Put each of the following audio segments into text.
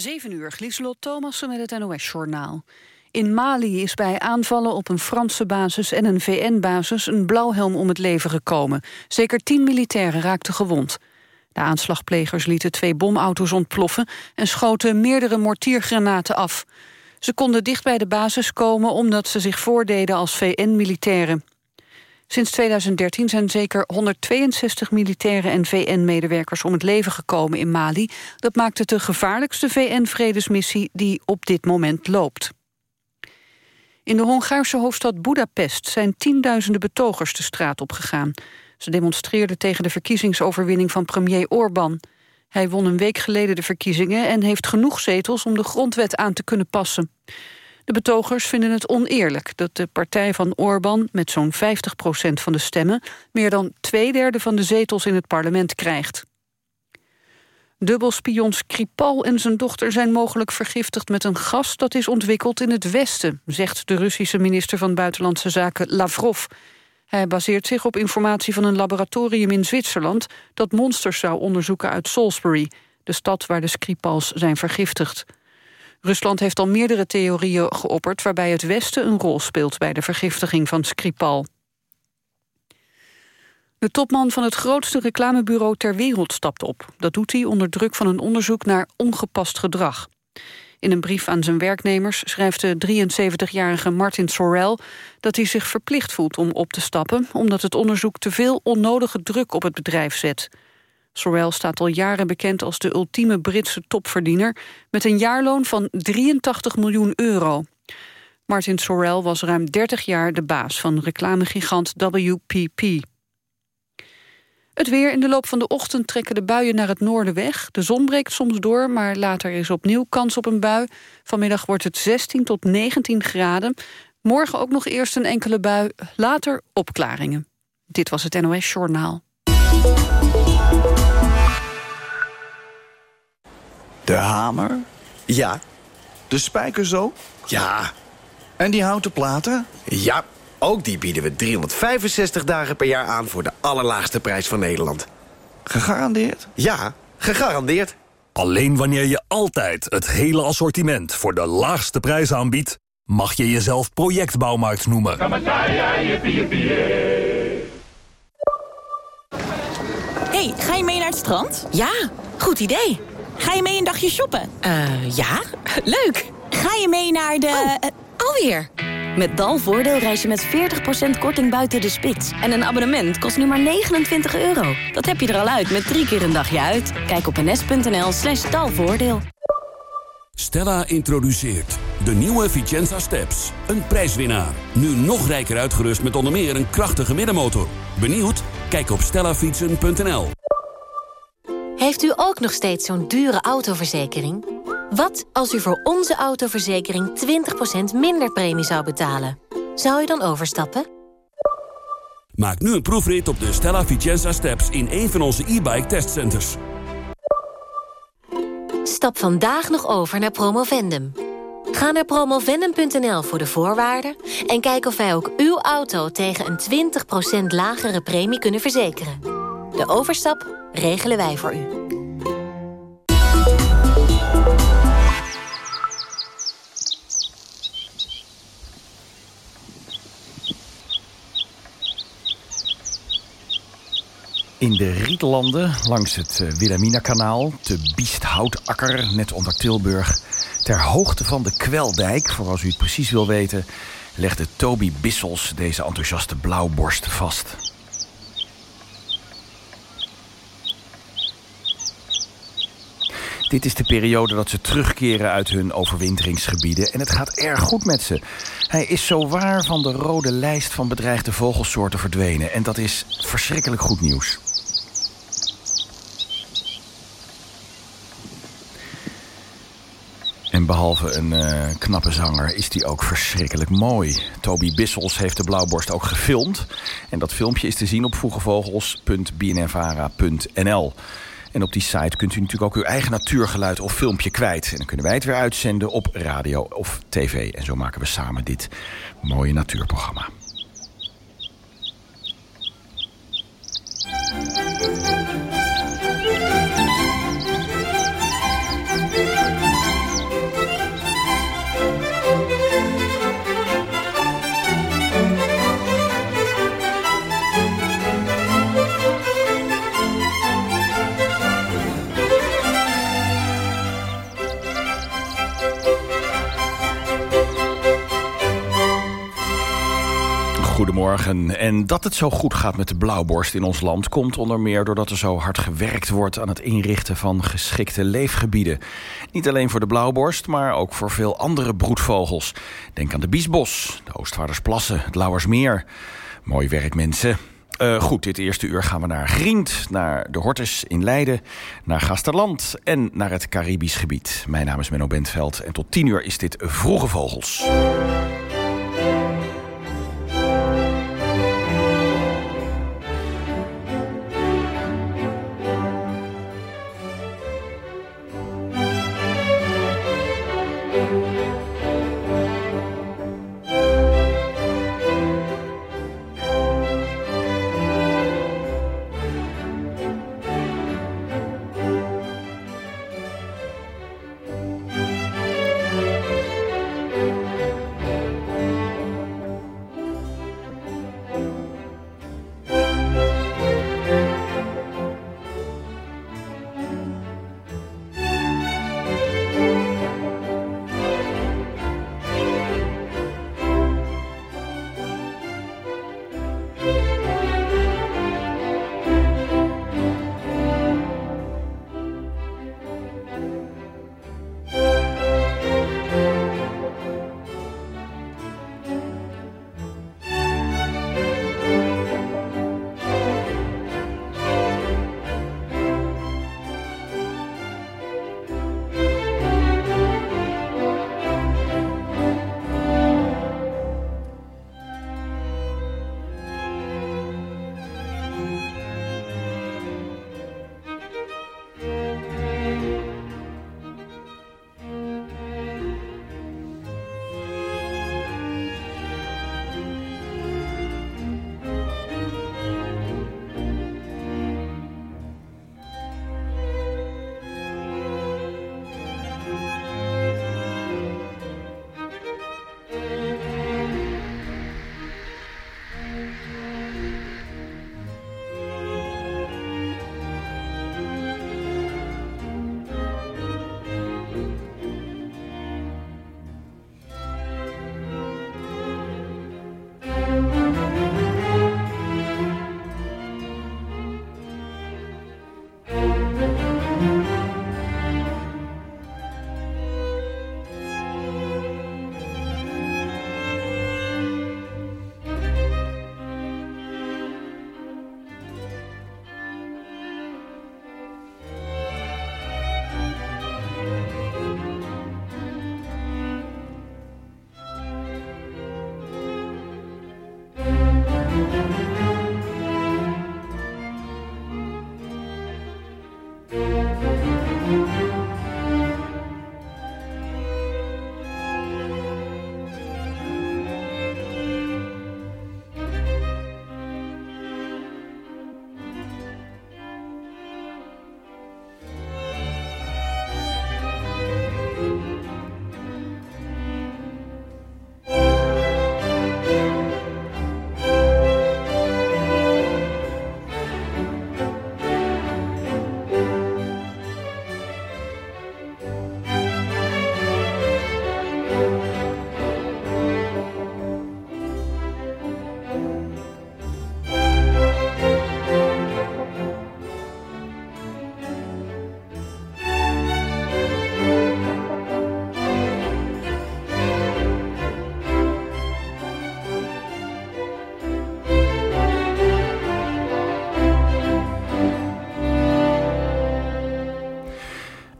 7 uur, Lieselot Thomassen met het NOS-journaal. In Mali is bij aanvallen op een Franse basis en een VN-basis... een blauwhelm om het leven gekomen. Zeker tien militairen raakten gewond. De aanslagplegers lieten twee bomauto's ontploffen... en schoten meerdere mortiergranaten af. Ze konden dicht bij de basis komen omdat ze zich voordeden als VN-militairen. Sinds 2013 zijn zeker 162 militairen en VN-medewerkers om het leven gekomen in Mali. Dat maakt het de gevaarlijkste VN-vredesmissie die op dit moment loopt. In de Hongaarse hoofdstad Budapest zijn tienduizenden betogers de straat opgegaan. Ze demonstreerden tegen de verkiezingsoverwinning van premier Orbán. Hij won een week geleden de verkiezingen en heeft genoeg zetels om de grondwet aan te kunnen passen. De betogers vinden het oneerlijk dat de partij van Orbán... met zo'n 50% van de stemmen... meer dan twee derde van de zetels in het parlement krijgt. Dubbelspion Skripal en zijn dochter zijn mogelijk vergiftigd met een gas dat is ontwikkeld in het Westen, zegt de Russische minister van Buitenlandse Zaken Lavrov. Hij baseert zich op informatie van een laboratorium in Zwitserland dat monsters zou onderzoeken uit Salisbury, de stad waar de Skripals zijn vergiftigd. Rusland heeft al meerdere theorieën geopperd... waarbij het Westen een rol speelt bij de vergiftiging van Skripal. De topman van het grootste reclamebureau ter wereld stapt op. Dat doet hij onder druk van een onderzoek naar ongepast gedrag. In een brief aan zijn werknemers schrijft de 73-jarige Martin Sorrell... dat hij zich verplicht voelt om op te stappen... omdat het onderzoek te veel onnodige druk op het bedrijf zet... Sorrell staat al jaren bekend als de ultieme Britse topverdiener... met een jaarloon van 83 miljoen euro. Martin Sorrell was ruim 30 jaar de baas van reclamegigant WPP. Het weer in de loop van de ochtend trekken de buien naar het noorden weg. De zon breekt soms door, maar later is opnieuw kans op een bui. Vanmiddag wordt het 16 tot 19 graden. Morgen ook nog eerst een enkele bui, later opklaringen. Dit was het NOS Journaal. De hamer? Ja. De spijker zo? Ja. En die houten platen? Ja, ook die bieden we 365 dagen per jaar aan... voor de allerlaagste prijs van Nederland. Gegarandeerd? Ja, gegarandeerd. Alleen wanneer je altijd het hele assortiment voor de laagste prijs aanbiedt... mag je jezelf projectbouwmarkt noemen. hey, ga je mee naar het strand? Ja, goed idee. Ga je mee een dagje shoppen? Eh, ja, leuk. Ga je mee naar de... Oh, eh, alweer. Met Dalvoordeel reis je met 40% korting buiten de spits. En een abonnement kost nu maar 29 euro. Dat heb je er al uit met drie keer een dagje uit. Kijk op ns.nl slash dalvoordeel. Stella introduceert de nieuwe Vicenza Steps. Een prijswinnaar. Nu nog rijker uitgerust met onder meer een krachtige middenmotor. Benieuwd? Kijk op stellafietsen.nl. Heeft u ook nog steeds zo'n dure autoverzekering? Wat als u voor onze autoverzekering 20% minder premie zou betalen? Zou u dan overstappen? Maak nu een proefrit op de Stella Vicenza Steps in een van onze e-bike testcenters. Stap vandaag nog over naar Promovendum. Ga naar promovendum.nl voor de voorwaarden... en kijk of wij ook uw auto tegen een 20% lagere premie kunnen verzekeren. De overstap regelen wij voor u. In de Rietlanden, langs het eh, Wilhelmina-kanaal... te Biesthoutakker, net onder Tilburg... ter hoogte van de Kweldijk, voor als u het precies wil weten... legde Toby Bissels deze enthousiaste blauwborst vast. Dit is de periode dat ze terugkeren uit hun overwinteringsgebieden... en het gaat erg goed met ze. Hij is zo waar van de rode lijst van bedreigde vogelsoorten verdwenen... en dat is verschrikkelijk goed nieuws. En behalve een uh, knappe zanger is hij ook verschrikkelijk mooi. Toby Bissels heeft de blauwborst ook gefilmd. En dat filmpje is te zien op vroegevogels.bnnvara.nl. En op die site kunt u natuurlijk ook uw eigen natuurgeluid of filmpje kwijt. En dan kunnen wij het weer uitzenden op radio of tv. En zo maken we samen dit mooie natuurprogramma. Goedemorgen. En dat het zo goed gaat met de blauwborst in ons land... komt onder meer doordat er zo hard gewerkt wordt... aan het inrichten van geschikte leefgebieden. Niet alleen voor de blauwborst, maar ook voor veel andere broedvogels. Denk aan de Biesbos, de Oostvaardersplassen, het Lauwersmeer. Mooi werk, mensen. Uh, goed, dit eerste uur gaan we naar Grient, naar de Hortus in Leiden... naar Gasterland en naar het Caribisch gebied. Mijn naam is Menno Bentveld en tot tien uur is dit Vroege Vogels.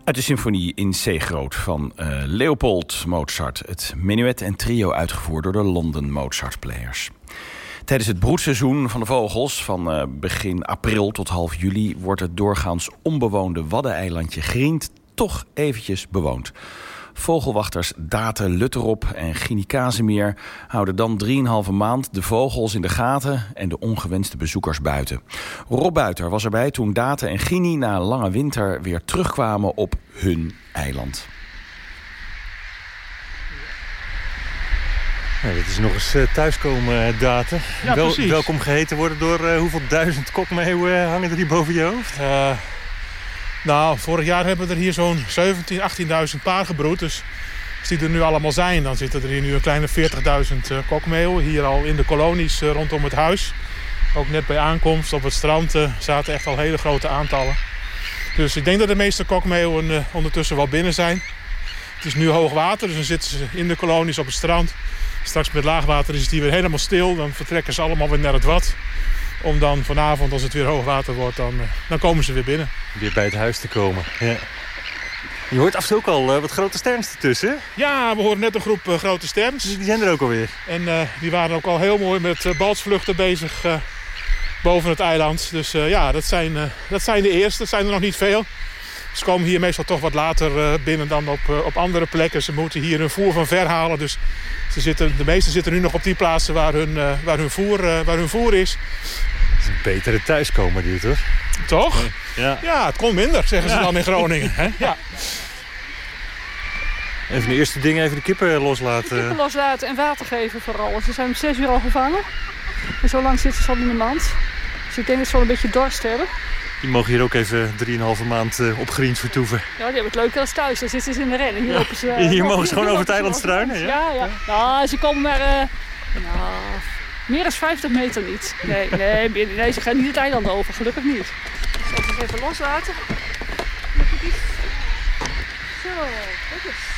Uit de symfonie in C groot van uh, Leopold Mozart. Het menuet en trio uitgevoerd door de London Mozart Players. Tijdens het broedseizoen van de vogels, van uh, begin april tot half juli... wordt het doorgaans onbewoonde Waddeneilandje Grient toch eventjes bewoond. Vogelwachters Date Lutterop en Gini Casimir houden dan 3,5 maand de vogels in de gaten en de ongewenste bezoekers buiten. Rob Buiter was erbij toen Date en Gini na een lange winter weer terugkwamen op hun eiland. Nou, dit is nog eens uh, thuiskomen, uh, Daten. Ja, Wel, welkom geheten worden door uh, hoeveel duizend kokmeeuwen hangen er hier boven je hoofd? Nou, vorig jaar hebben er hier zo'n 17.000, 18.000 paar gebroed. Dus Als die er nu allemaal zijn, dan zitten er hier nu een kleine 40.000 uh, kokmeeuwen. Hier al in de kolonies uh, rondom het huis. Ook net bij aankomst op het strand uh, zaten echt al hele grote aantallen. Dus ik denk dat de meeste kokmeeuwen uh, ondertussen wel binnen zijn. Het is nu hoog water, dus dan zitten ze in de kolonies op het strand. Straks met laagwater is het hier weer helemaal stil. Dan vertrekken ze allemaal weer naar het wat. Om dan vanavond, als het weer hoog water wordt, dan, uh, dan komen ze weer binnen. Weer bij het huis te komen. Ja. Je hoort af en toe ook al uh, wat grote sterns ertussen. Ja, we horen net een groep uh, grote sterns. Die, die, zijn er ook alweer. En uh, die waren ook al heel mooi met balsvluchten bezig boven het eiland. Dus ja, dat zijn, dat zijn de eerste. Dat zijn er nog niet veel. Ze komen hier meestal toch wat later binnen dan op, op andere plekken. Ze moeten hier hun voer van ver halen. Dus ze zitten, de meesten zitten nu nog op die plaatsen waar hun, waar hun, voer, waar hun voer is. Het is een betere thuiskomen dit, hoor. Toch? Ja. ja, het kon minder, zeggen ze ja. dan in Groningen. Hè? Ja. Even de eerste ding, even de kippen loslaten. De kippen loslaten en water geven vooral. Ze zijn om 6 uur al gevangen. En zo lang zitten ze al in de mand. Dus ik denk dat ze wel een beetje dorst hebben. Die mogen hier ook even 3,5 maand uh, op griend vertoeven. Ja, die hebben het leuker als thuis. Daar zitten ze in de rennen. Hier, ja. lopen ze, hier mogen ze gewoon over het eiland struinen? Ja, ja. ja. Nou, ze komen maar... Uh, nou, meer dan 50 meter niet. Nee, nee, nee, ze gaan niet het eiland over. Gelukkig niet. Ik zal het even loslaten. Zo, kijk eens.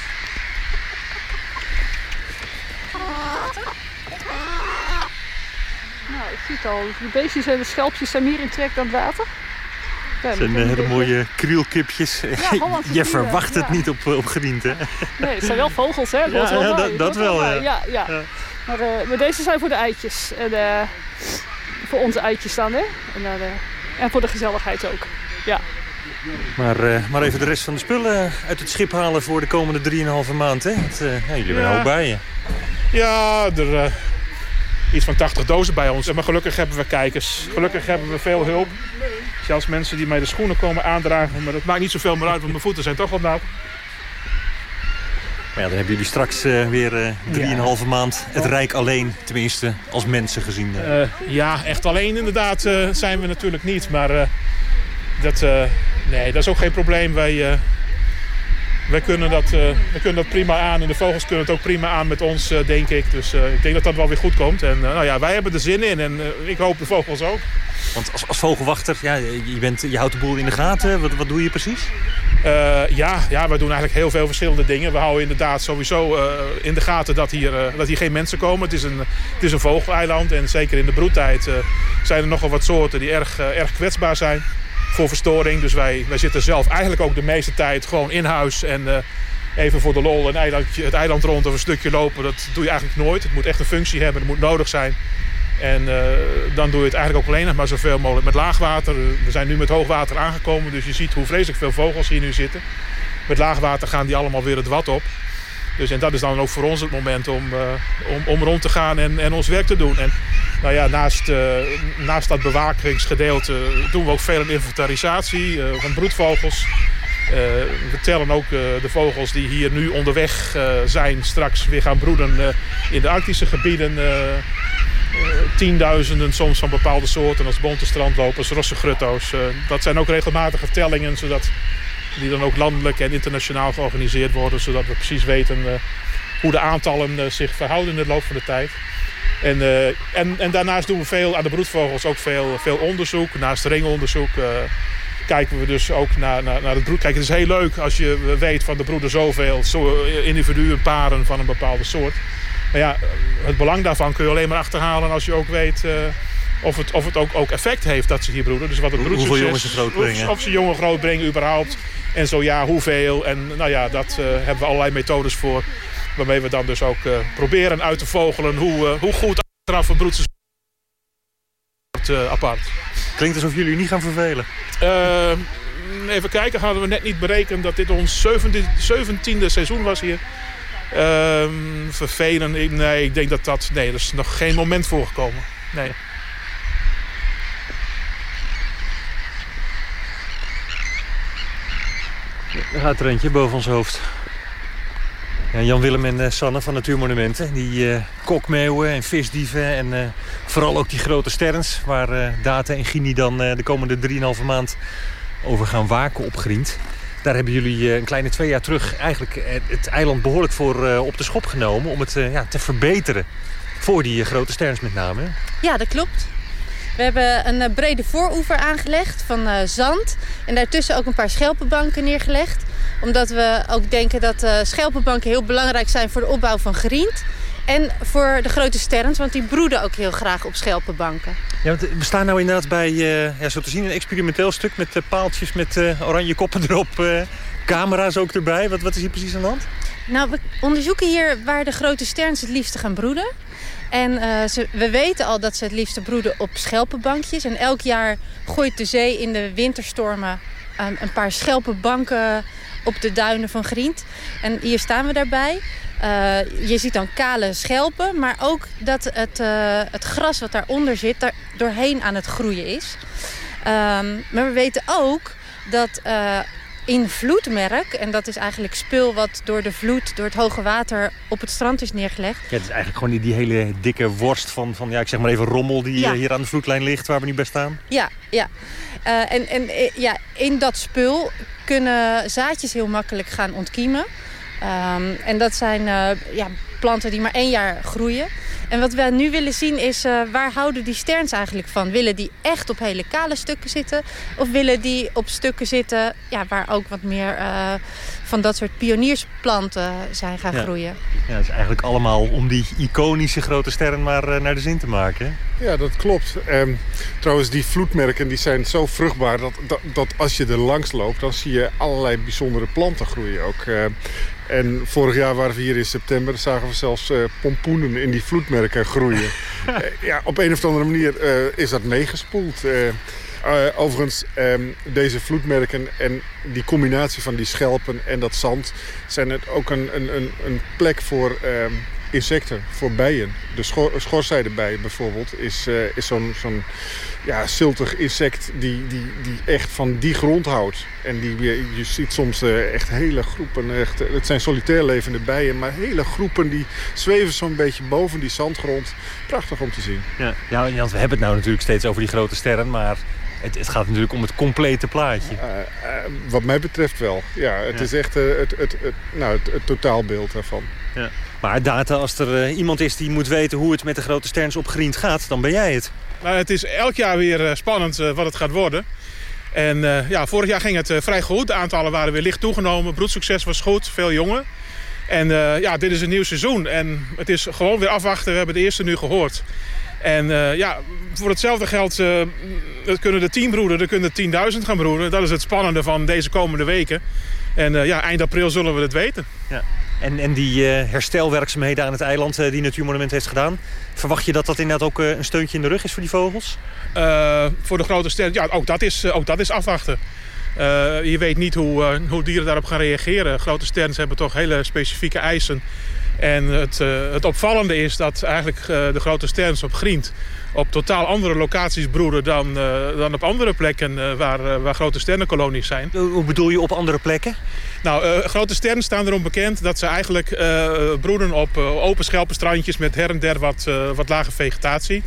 Nou, ik zie het al. De beestjes en de schelpjes zijn meer in trek dan het water. Het zijn hele mooie krielkipjes. Ja, Je verwacht het ja. niet op, op griend, hè? Nee, het zijn wel vogels, hè? Ja, wel ja, dat, dat wel, ja. ja, ja. Maar, uh, maar, deze zijn voor de eitjes. En uh, voor onze eitjes dan, hè? En, uh, en voor de gezelligheid ook. Ja. Maar, uh, maar even de rest van de spullen uit het schip halen voor de komende 3,5 maand, hè? Het, uh, jullie hebben ja. ook bij je. Ja, er uh, iets van 80 dozen bij ons. Maar gelukkig hebben we kijkers. Gelukkig hebben we veel hulp. Zelfs mensen die mij de schoenen komen aandragen. Maar dat maakt niet zoveel meer uit, want mijn voeten zijn toch wel nat. Maar ja, dan hebben jullie straks uh, weer 3,5 uh, ja. maand het Rijk alleen, tenminste als mensen gezien. Uh. ja, echt alleen inderdaad zijn we natuurlijk niet. Maar dat, nee, dat is ook geen probleem. Wij, wij, kunnen dat, wij kunnen dat prima aan en de vogels kunnen het ook prima aan met ons, denk ik. Dus ik denk dat dat wel weer goed komt. En nou ja, wij hebben er zin in en ik hoop de vogels ook. Want als, als vogelwachter, ja, je, bent, je houdt de boel in de gaten. Wat, wat doe je precies? Uh, ja, ja, we doen eigenlijk heel veel verschillende dingen. We houden inderdaad sowieso uh, in de gaten dat hier, uh, dat hier geen mensen komen. Het is een, het is een vogeleiland en zeker in de broedtijd zijn er nogal wat soorten die erg, erg kwetsbaar zijn voor verstoring. Dus wij, wij zitten zelf eigenlijk ook de meeste tijd gewoon in huis en even voor de lol een eilandje, het eiland rond of een stukje lopen. Dat doe je eigenlijk nooit. Het moet echt een functie hebben, het moet nodig zijn. En uh, dan doe je het eigenlijk ook alleen nog maar zoveel mogelijk met laagwater. We zijn nu met hoogwater aangekomen, dus je ziet hoe vreselijk veel vogels hier nu zitten. Met laagwater gaan die allemaal weer het wat op. Dus en dat is dan ook voor ons het moment om, uh, om, om rond te gaan en, en ons werk te doen. En nou ja, naast, uh, naast dat bewakingsgedeelte doen we ook veel inventarisatie van broedvogels. we tellen ook de vogels die hier nu onderweg zijn straks weer gaan broeden in de Arctische gebieden tienduizenden soms van bepaalde soorten als bonte strandlopers, rosse grutto's. Dat zijn ook regelmatige tellingen zodat die dan ook landelijk en internationaal georganiseerd worden. Zodat we precies weten uh, hoe de aantallen uh, zich verhouden in de loop van de tijd. En, en, en daarnaast doen we veel aan de broedvogels ook veel, veel onderzoek. Naast ringonderzoek kijken we dus ook naar, naar, naar het broed. Kijk, het is heel leuk als je weet van de broeden zoveel zo, individuen, paren van een bepaalde soort. Maar ja, het belang daarvan kun je alleen maar achterhalen als je ook weet of het, of het ook, ook effect heeft dat ze hier broeden. Dus wat het broedsucces, Hoeveel jongen ze groot brengen. Of, of ze jongen groot brengen überhaupt. En zo ja, hoeveel. En nou ja, dat uh, hebben we allerlei methodes voor. Waarmee we dan dus ook uh, proberen uit te vogelen hoe, hoe goed achteraf een broedsucces apart. Klinkt alsof jullie niet gaan vervelen. even kijken, hadden we net niet berekend dat dit ons 17e seizoen was hier. Um, vervelend, nee, ik denk dat dat... Nee, er is nog geen moment voorgekomen. Nee. Er gaat er eentje boven ons hoofd. Ja, Jan-Willem en uh, Sanne van Natuurmonumenten. Die uh, kokmeeuwen en visdieven en uh, vooral ook die grote sterns... waar Data en Gini dan de komende 3,5 maand over gaan waken op grind. Daar hebben jullie een kleine twee jaar terug eigenlijk het eiland behoorlijk voor op de schop genomen... om het ja, te verbeteren voor die grote sterns met name. Ja, dat klopt. We hebben een brede vooroever aangelegd van zand. En daartussen ook een paar schelpenbanken neergelegd. Omdat we ook denken dat schelpenbanken heel belangrijk zijn voor de opbouw van griend. En voor de grote sterns, want die broeden ook heel graag op schelpenbanken. Ja, want we staan nou inderdaad bij, uh, ja, zo te zien, een experimenteel stuk met paaltjes met oranje koppen erop. camera's ook erbij. Wat, wat is hier precies aan de hand? Nou, we onderzoeken hier waar de grote sterns het liefste gaan broeden. En ze, we weten al dat ze het liefste broeden op schelpenbankjes. En elk jaar gooit de zee in de winterstormen um, een paar schelpenbanken op de duinen van Grient. En hier staan we daarbij. Uh, je ziet dan kale schelpen, maar ook dat het, uh, het gras wat daaronder zit... daar doorheen aan het groeien is. Um, maar we weten ook dat in vloedmerk... en dat is eigenlijk spul wat door de vloed, door het hoge water... op het strand is neergelegd. Ja, het is eigenlijk gewoon die, die hele dikke worst van, van ja, ik zeg maar even rommel... die ja. hier aan de vloedlijn ligt, waar we nu bij staan. Ja, ja. en en ja, in dat spul kunnen zaadjes heel makkelijk gaan ontkiemen... Um, en dat zijn uh, ja, planten die maar één jaar groeien. En wat we nu willen zien is, uh, waar houden die sterns eigenlijk van? Willen die echt op hele kale stukken zitten? Of willen die op stukken zitten ja, waar ook wat meer uh, van dat soort pioniersplanten zijn gaan ja. groeien? Ja, het is eigenlijk allemaal om die iconische grote sterren maar naar de zin te maken. Ja, dat klopt. Um, trouwens, die vloedmerken die zijn zo vruchtbaar dat, dat, dat, als je er langs loopt... dan zie je allerlei bijzondere planten groeien ook. Uh, en vorig jaar waren we hier in september, zagen we zelfs uh, pompoenen in die vloedmerken groeien. uh, ja, op een of andere manier uh, is dat meegespoeld. Overigens, um, deze vloedmerken en die combinatie van die schelpen en dat zand... zijn het ook een, een, een, een plek voor um, insecten, voor bijen. De schor bijvoorbeeld is, is zo'n... ja, ziltig insect die, die, die echt van die grond houdt. En die, je ziet soms uh, echt hele groepen, echt, het zijn solitair levende bijen... maar hele groepen die zweven zo'n beetje boven die zandgrond. Prachtig om te zien. Ja, ja want we hebben het nou natuurlijk steeds over die grote sterren... maar het, het gaat natuurlijk om het complete plaatje. Uh, uh, wat mij betreft wel. Ja, het Ja. is echt het, het, het, het- nou, het, het totaalbeeld daarvan. Ja. Maar data, als er eh, iemand is die moet weten hoe het met de grote sterns op Griend gaat... dan ben jij het. Nou, het is elk jaar weer eh, spannend eh, wat het gaat worden. En eh, ja, vorig jaar ging het eh, vrij goed. De aantallen waren weer licht toegenomen. Broedsucces was goed, veel jongen. En eh, ja, dit is een nieuw seizoen. En het is gewoon weer afwachten. We hebben de eerste nu gehoord. En eh, ja, voor hetzelfde geld eh, kunnen de 10 broeden, er kunnen 10.000 gaan broeden. Dat is het spannende van deze komende weken. En eh, ja, eind april zullen we het weten. Ja. En, en die herstelwerkzaamheden aan het eiland die Natuurmonument heeft gedaan... verwacht je dat dat inderdaad ook een steuntje in de rug is voor die vogels? Voor de grote sterren, ja, ook dat is, ook dat is afwachten. Je weet niet hoe, hoe dieren daarop gaan reageren. Grote sterren hebben toch hele specifieke eisen. En het, eh, het opvallende is dat eigenlijk eh, de grote sterns op Griend... op totaal andere locaties broeden dan, eh, dan op andere plekken waar, waar grote sterrenkolonies zijn. Hoe bedoel je op andere plekken? Nou, grote sterren staan erom bekend dat ze eigenlijk broeden op open schelpenstrandjes... met her en der wat, wat lage vegetatie.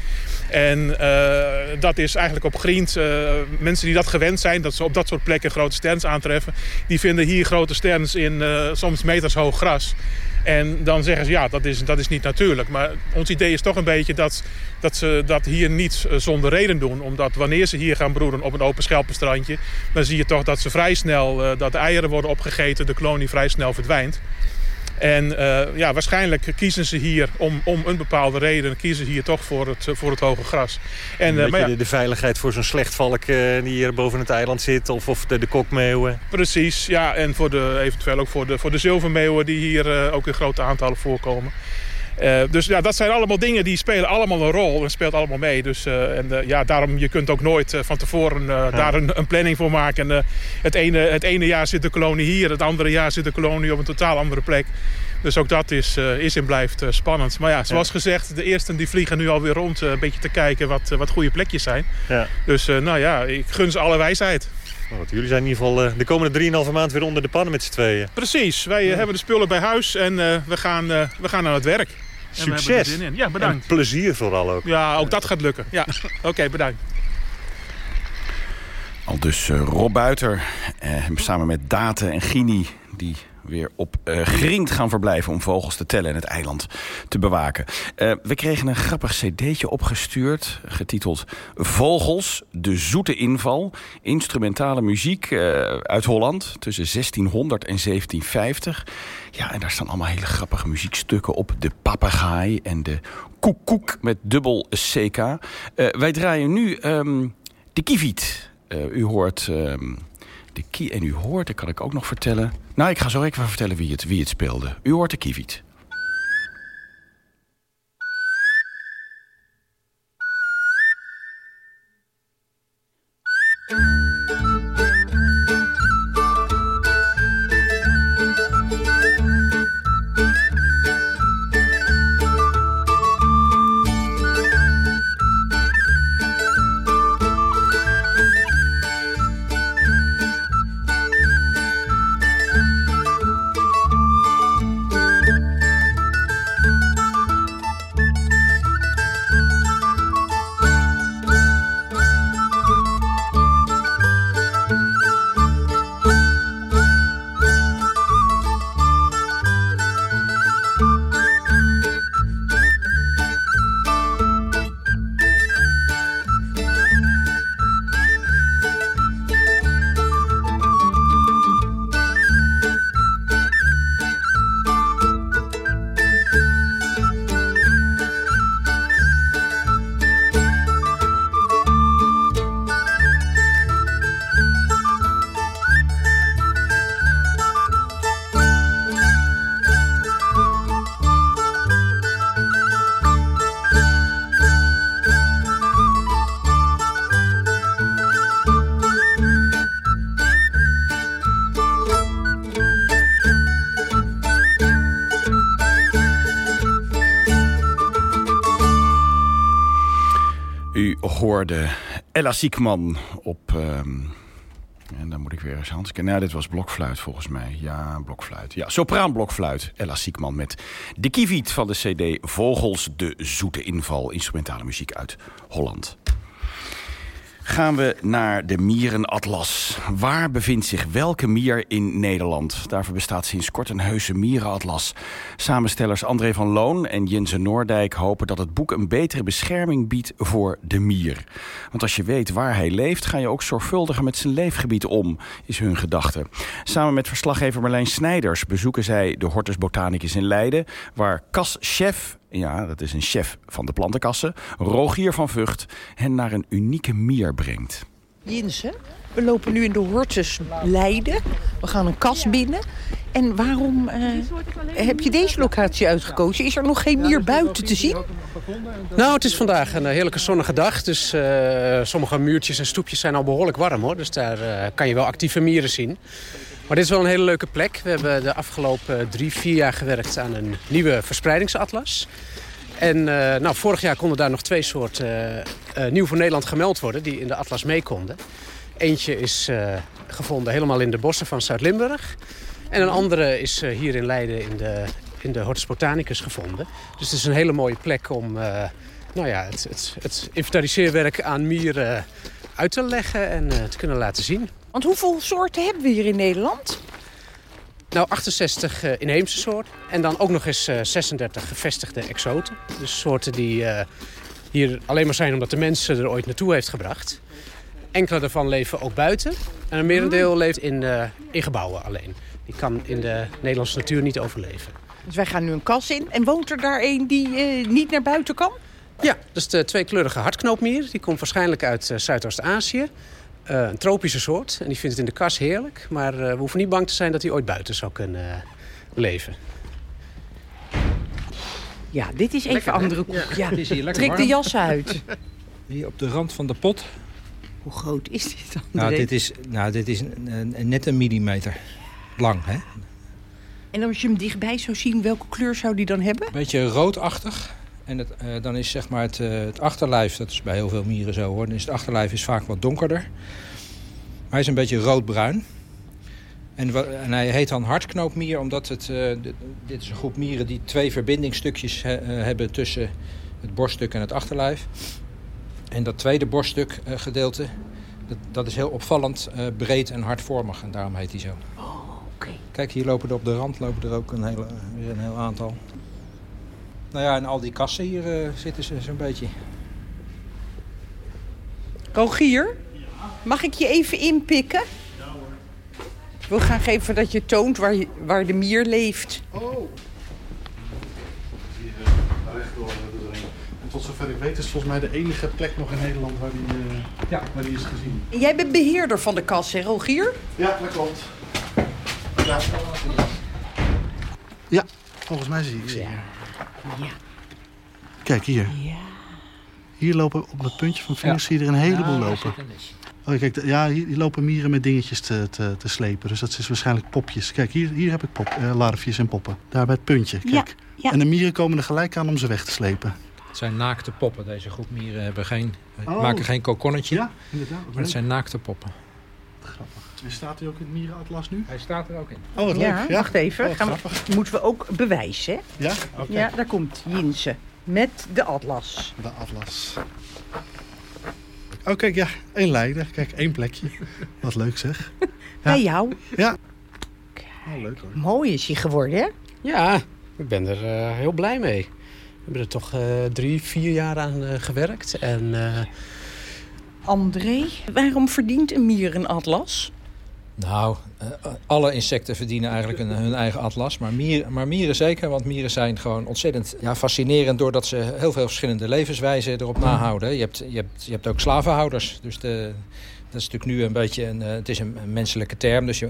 En eh, dat is eigenlijk op Griend. eh, mensen die dat gewend zijn, dat ze op dat soort plekken grote sterns aantreffen... die vinden hier grote sterns in eh, soms meters hoog gras. En dan zeggen ze, ja, dat is, dat is niet natuurlijk. Maar ons idee is toch een beetje dat, dat ze dat hier niet zonder reden doen. Omdat wanneer ze hier gaan broeden op een open schelpenstrandje... dan zie je toch dat ze vrij snel, dat de eieren worden opgegeten... de kolonie vrij snel verdwijnt. En eh, ja, waarschijnlijk kiezen ze hier om, om een bepaalde reden... kiezen ze hier toch voor het, voor het hoge gras. En, eh, maar ja, de, de veiligheid voor zo'n slechtvalk eh, die hier boven het eiland zit... of, of de, de kokmeeuwen. Precies, ja. En voor de, eventueel ook voor de, voor de zilvermeeuwen die hier ook in grote aantallen voorkomen. Eh, dus ja, dat zijn allemaal dingen die spelen allemaal een rol en speelt allemaal mee. Dus, eh, en, eh, ja, daarom, je kunt ook nooit van tevoren daar een, een planning voor maken. En, het, ene, het ene jaar zit de kolonie hier, het andere jaar zit de kolonie op een totaal andere plek. Dus ook dat is, is en blijft spannend. Maar ja, zoals gezegd, de eersten die vliegen nu alweer rond... een beetje te kijken wat, wat goede plekjes zijn. Ja. Dus nou ja, ik gun ze alle wijsheid. Nou, jullie zijn in ieder geval de komende 3,5 maand weer onder de pannen met z'n tweeën. Precies, wij hebben de spullen bij huis en we, gaan, we gaan aan het werk. En we hebben er Succes. zin in. Ja, bedankt. En plezier vooral ook. Ja, ook dat gaat lukken. Ja, oké, bedankt. Al dus uh, Rob Buiter, uh, samen met Daten en Gini... die weer op uh, gaan verblijven om vogels te tellen en het eiland te bewaken. Uh, we kregen een grappig cd'tje opgestuurd, getiteld Vogels, de zoete inval. Instrumentale muziek uh, uit Holland tussen 1600 en 1750. Ja, en daar staan allemaal hele grappige muziekstukken op. De papegaai en de koekoek met dubbel CK. wij draaien nu um, de kieviet. u hoort... Um, de kie en u hoort, dat kan ik ook nog vertellen. Nou, ik ga zo even vertellen wie het, wie het speelde. U hoort de kieviet. Siekman op... Um, en dan moet ik weer eens handsken. Nou, dit was blokfluit volgens mij. Ja, blokfluit. Ja, sopraanblokfluit. Ella Siekman met de kieviet van de cd Vogels, de zoete inval. Instrumentale muziek uit Holland gaan we naar de mierenatlas. Waar bevindt zich welke mier in Nederland? Daarvoor bestaat sinds kort een heuse mierenatlas. Samenstellers André van Loon en Jense Noordijk hopen dat het boek een betere bescherming biedt voor de mier. Want als je weet waar hij leeft, ga je ook zorgvuldiger met zijn leefgebied om, is hun gedachte. Samen met verslaggever Marlijn Snijders bezoeken zij de Hortus Botanicus in Leiden, waar Chef ja, dat is een chef van de plantenkassen, Rogier van Vught, hen naar een unieke mier brengt. Jinsen, we lopen nu in de Hortus Leiden. We gaan een kas binnen. En waarom uh, heb je deze locatie uitgekozen? Is er nog geen mier buiten te zien? Nou, het is vandaag een heerlijke zonnige dag. Dus uh, sommige muurtjes en stoepjes zijn al behoorlijk warm. hoor. Dus daar uh, kan je wel actieve mieren zien. Maar dit is wel een hele leuke plek. We hebben de afgelopen drie, vier jaar gewerkt aan een nieuwe verspreidingsatlas. En uh, nou, vorig jaar konden daar nog twee soorten uh, uh, nieuw voor Nederland gemeld worden... die in de atlas mee konden. Eentje is gevonden helemaal in de bossen van Zuid-Limburg. En een andere is hier in Leiden in de, in de Hortus Botanicus gevonden. Dus het is een hele mooie plek om nou ja, het, het, het inventariseerwerk aan mieren uit te leggen en te kunnen laten zien. Want hoeveel soorten hebben we hier in Nederland? Nou, 68 uh, inheemse soorten. En dan ook nog eens uh, 36 gevestigde exoten. Dus soorten die uh, hier alleen maar zijn omdat de mensen er ooit naartoe heeft gebracht. Enkele daarvan leven ook buiten. En een merendeel leeft in, in gebouwen alleen. Die kan in de Nederlandse natuur niet overleven. Dus wij gaan nu een kas in. En woont er daar een die niet naar buiten kan? Ja, dat is de tweekleurige hartknoopmier. Die komt waarschijnlijk uit Zuidoost-Azië. Uh, een tropische soort. En die vindt het in de kas heerlijk. Maar uh, we hoeven niet bang te zijn dat hij ooit buiten zou kunnen uh, leven. Ja, dit is even lekker, andere koek. Ja, Het is hier lekker Trek warm. de jas uit. Hier op de rand van de pot. Hoe groot is dit dan? Nou, dit is, nou, dit is een, een, net een millimeter lang. Hè? En als je hem dichtbij zou zien, welke kleur zou die dan hebben? Beetje roodachtig. En het, uh, dan is zeg maar het, uh, het, achterlijf, dat is bij heel veel mieren zo hoor, dan is het achterlijf is vaak wat donkerder. Maar hij is een beetje roodbruin. En, en hij heet dan hartknoopmier omdat het, uh, dit, dit is een groep mieren die twee verbindingstukjes he, hebben tussen het borststuk en het achterlijf. En dat tweede borststuk gedeelte, Dat, dat is heel opvallend eh, breed en hartvormig en daarom heet hij zo. Oh, oké. Kijk, hier lopen er op de rand lopen er ook een, hele, weer een heel aantal. Nou ja, en al die kassen hier eh, zitten ze zo'n beetje. Rogier, mag ik je even inpikken? Ik wil graag even dat je toont waar, je- waar de mier leeft. Oh. Hier rechtdoor doorheen. En tot zover ik weet is het volgens mij de enige plek nog in Nederland waar die, eh, ja. waar die is gezien. En Jij bent beheerder van de kas, hè Rogier? Ja, dat klopt. Ja. ja, volgens mij zie ik ze hier. Ja. Kijk hier. Hier lopen op het puntje van vingers zie je er een heleboel lopen. Oh, kijk, ja, hier, lopen mieren met dingetjes te, te, te slepen. Dus dat is waarschijnlijk popjes. Kijk, hier, hier heb ik pop, eh, larfjes en poppen. Daar bij het puntje, kijk. ja. En de mieren komen er gelijk aan om ze weg te slepen. Het zijn naakte poppen. Deze groep mieren hebben geen, Oh. maken geen kokonnetje. Ja, inderdaad. Maar het zijn naakte poppen. En staat hij ook in het mierenatlas nu? Hij staat er ook in. Oh, wat ja, leuk. Ja, wacht even. Oh, Gaan we, grappig. moeten we ook bewijzen, hè? Ja? Oké. Ja, daar komt Jinse. Met de atlas. De atlas. Oh, kijk, ja. één leider. Kijk, één plekje. Wat leuk zeg. Bij jou. Ja. Oh, leuk hoor. Mooi is hij geworden, hè? Ja, ik ben er eh, heel blij mee. We hebben er toch eh, drie, vier jaar aan eh, gewerkt. En eh, André, waarom verdient een mier een atlas? Nou, eh, alle insecten verdienen eigenlijk een, hun eigen atlas. Maar mieren, maar mieren zeker, want mieren zijn gewoon ontzettend ja, fascinerend... doordat ze heel veel verschillende levenswijzen erop nahouden. Je hebt, je hebt, je hebt ook slavenhouders. Dus de, dat is natuurlijk nu een beetje een, eh, het is een, menselijke term. Dus je,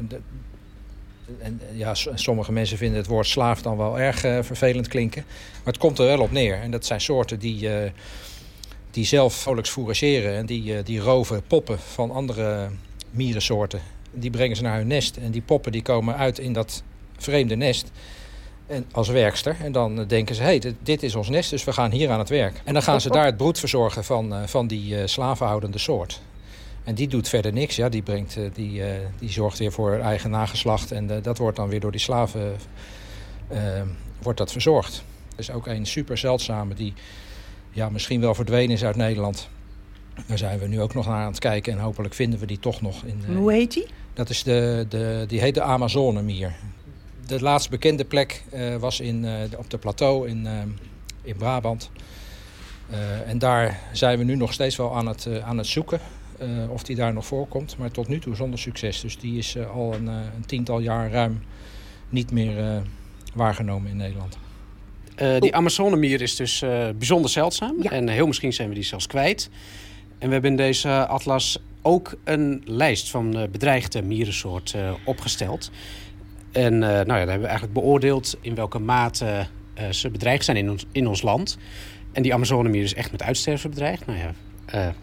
en, ja, sommige mensen vinden het woord slaaf dan wel erg eh, vervelend klinken. Maar het komt er wel op neer. En dat zijn soorten die, die zelf vrolijks fourageren... en die, die roven poppen van andere mierensoorten. Die brengen ze naar hun nest. En die poppen die komen uit in dat vreemde nest en als werkster. En dan eh, denken ze, hey, dit, is ons nest, dus we gaan hier aan het werk. En dan gaan ze daar het broed verzorgen van, eh, van die eh, slavenhoudende soort. En die doet verder niks. Ja, die, brengt, die, die zorgt weer voor eigen nageslacht. En dat wordt dan weer door die slaven eh, wordt dat verzorgd. Er is ook een super zeldzame die ja, misschien wel verdwenen is uit Nederland. Daar zijn we nu ook nog naar aan het kijken. En hopelijk vinden we die toch nog. In, eh, Hoe heet hij? Dat is de, de, die heet de Amazonemier. De laatst bekende plek eh, was in, eh, op de plateau in, eh, in Brabant. Eh, en daar zijn we nu nog steeds wel aan het, aan het zoeken eh, of die daar nog voorkomt. Maar tot nu toe zonder succes. Dus die is al een, eh, een tiental jaar ruim niet meer eh, waargenomen in Nederland. eh, die Amazonemier is dus eh, bijzonder zeldzaam. En heel misschien zijn we die zelfs kwijt. En we hebben in deze atlas ook een lijst van eh, bedreigde mierensoorten eh, opgesteld. En eh, nou ja, daar hebben we eigenlijk beoordeeld in welke mate ze bedreigd zijn in ons, in ons land. En die Amazonemier is echt met uitsterven bedreigd. Nou ja,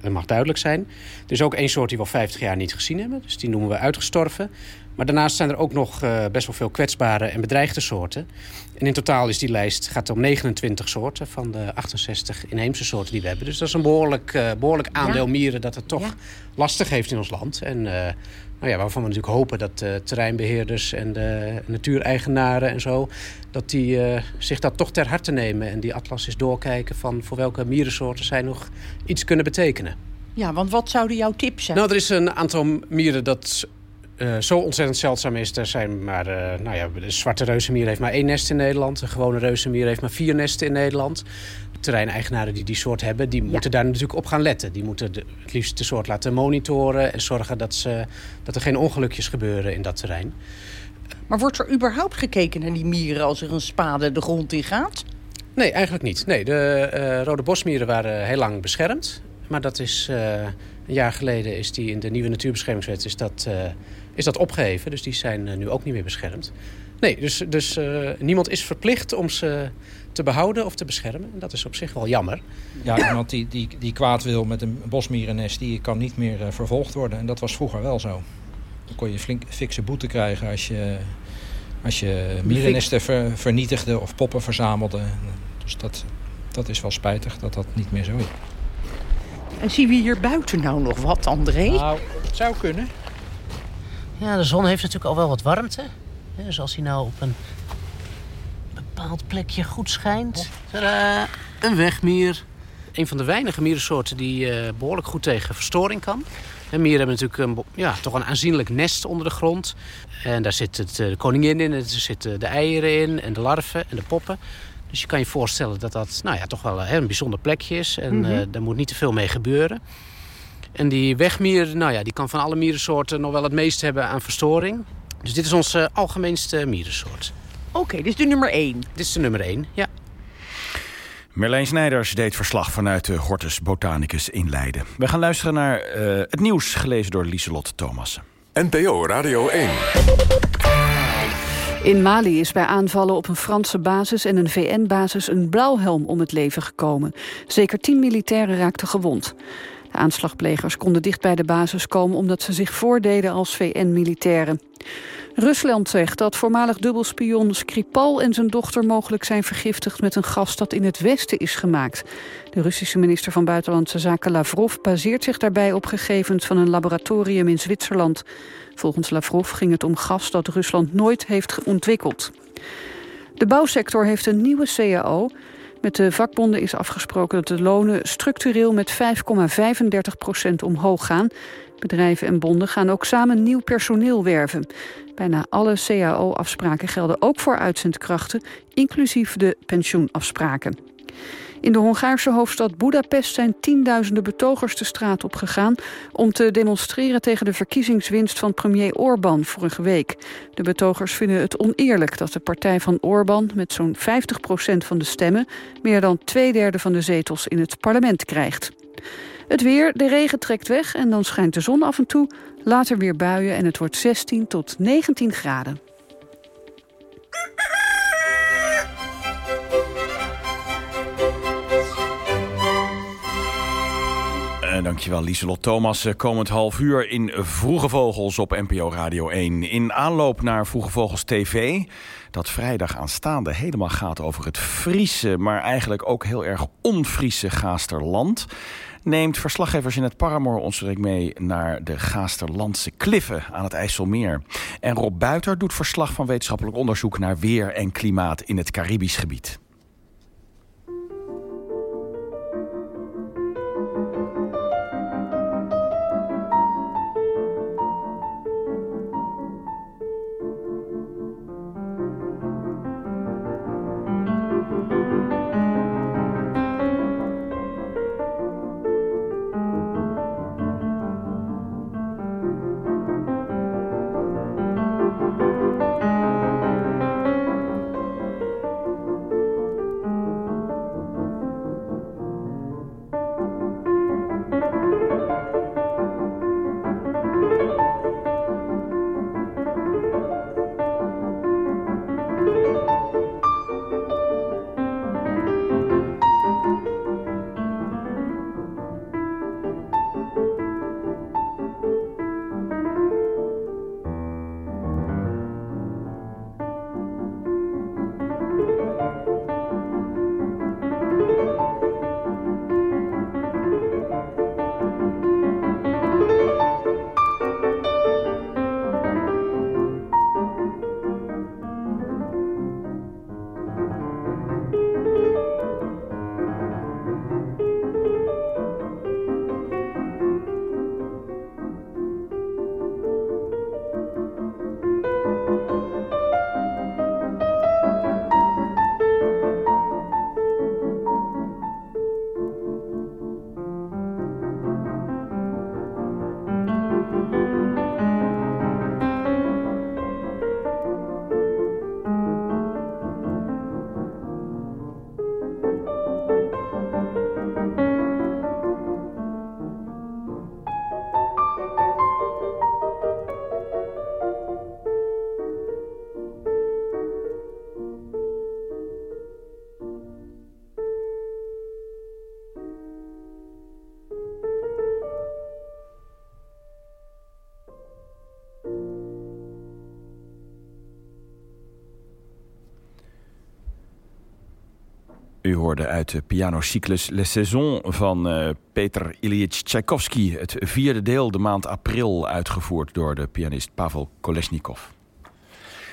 dat mag duidelijk zijn. Er is ook één soort die we al 50 jaar niet gezien hebben. Dus die noemen we uitgestorven. Maar daarnaast zijn er ook nog eh, best wel veel kwetsbare en bedreigde soorten. En in totaal is die lijst gaat om 29 soorten van de 68 inheemse soorten die we hebben. Dus dat is een behoorlijk, eh, behoorlijk aandeel Ja. mieren dat het toch lastig heeft in ons land. En eh, nou ja, waarvan we natuurlijk hopen dat de terreinbeheerders en de natuureigenaren en zo... dat die zich dat toch ter harte nemen en die atlas eens doorkijken... van voor welke mierensoorten zij nog iets kunnen betekenen. Ja, want wat zouden jouw tips zijn? Nou, er is een aantal mieren dat eh, zo ontzettend zeldzaam is. Er zijn maar, eh, nou ja, de zwarte reuzenmier heeft maar één nest in Nederland. De gewone reuzenmier heeft maar vier nesten in Nederland. Terreineigenaren die die soort hebben, die moeten daar natuurlijk op gaan letten. Die moeten de, het liefst de soort laten monitoren en zorgen dat, ze, dat er geen ongelukjes gebeuren in dat terrein. Maar wordt er überhaupt gekeken naar die mieren als er een spade de grond in gaat? Nee, eigenlijk niet. Nee, de eh, rode bosmieren waren heel lang beschermd. Maar dat is, een jaar geleden is die in de nieuwe natuurbeschermingswet is dat, is dat opgeheven. Dus die zijn eh, nu ook niet meer beschermd. Nee, dus, dus eh, niemand is verplicht om ze te behouden of te beschermen. En dat is op zich wel jammer. Ja, iemand die, die, die kwaad wil met een bosmierennest, die kan niet meer eh, vervolgd worden. En dat was vroeger wel zo. Dan kon je flink fikse boete krijgen als je, als je mierennesten ver- vernietigde of poppen verzamelde. Dus dat, dat is wel spijtig dat dat niet meer zo is. En zien we hier buiten nou nog wat, André? Nou, het zou kunnen. Ja, de zon heeft natuurlijk al wel wat warmte. Hè, Dus als hij nou op een bepaald plekje goed schijnt. Tadaa, een wegmier. Een van de weinige mierensoorten die eh, behoorlijk goed tegen verstoring kan. En mieren hebben natuurlijk een, ja, toch een aanzienlijk nest onder de grond. En daar zit het, de koningin in, er zitten de eieren in en de larven en de poppen. Dus je kan je voorstellen dat dat nou ja, toch wel een bijzonder plekje is. En mm daar moet niet te veel mee gebeuren. En die wegmier, nou ja, die kan van alle mierensoorten nog wel het meest hebben aan verstoring. Dus dit is onze algemeenste mierensoort. Oké, okay, dit is de nummer 1. Dit is de nummer 1, ja. Merlijn Snijders deed verslag vanuit de Hortus Botanicus in Leiden. We gaan luisteren naar uh, het nieuws, gelezen door Lieselot Thomassen. NPO Radio 1. In Mali is bij aanvallen op een Franse basis en een VN-basis een blauwhelm om het leven gekomen. Zeker tien militairen raakten gewond. Aanslagplegers konden dicht bij de basis komen omdat ze zich voordeden als VN-militairen. Rusland zegt dat voormalig dubbelspion Skripal en zijn dochter mogelijk zijn vergiftigd met een gas dat in het westen is gemaakt. De Russische minister van Buitenlandse Zaken Lavrov baseert zich daarbij op gegevens van een laboratorium in Zwitserland. Volgens Lavrov ging het om gas dat Rusland nooit heeft ontwikkeld. De bouwsector heeft een nieuwe CAO. Met de vakbonden is afgesproken dat de lonen structureel met 5,35 procent omhoog gaan. Bedrijven en bonden gaan ook samen nieuw personeel werven. Bijna alle CAO-afspraken gelden ook voor uitzendkrachten, inclusief de pensioenafspraken. In de Hongaarse hoofdstad Budapest zijn tienduizenden betogers de straat op gegaan om te demonstreren tegen de verkiezingswinst van premier Orbán vorige week. De betogers vinden het oneerlijk dat de partij van Orbán met zo'n 50% van de stemmen meer dan twee derde van de zetels in het parlement krijgt. Het weer, de regen trekt weg en dan schijnt de zon af en toe. Later weer buien en het wordt 16 tot 19 graden. Dankjewel Lieselot Thomas. Komend half uur in Vroege Vogels op NPO Radio 1. In aanloop naar Vroege Vogels TV... dat vrijdag aanstaande helemaal gaat over het Friese... maar eigenlijk ook heel erg onfriese Gaasterland neemt verslaggever Jeanette Paramoor ons direct mee naar de Gaasterlandse kliffen aan het IJsselmeer. En Rob Buiter doet verslag van wetenschappelijk onderzoek naar weer en klimaat in het Caribisch gebied. Hoorde uit de pianocyclus Le Saison van uh, Peter Ilyich Tchaikovsky... het vierde deel de maand april uitgevoerd door de pianist Pavel Kolesnikov.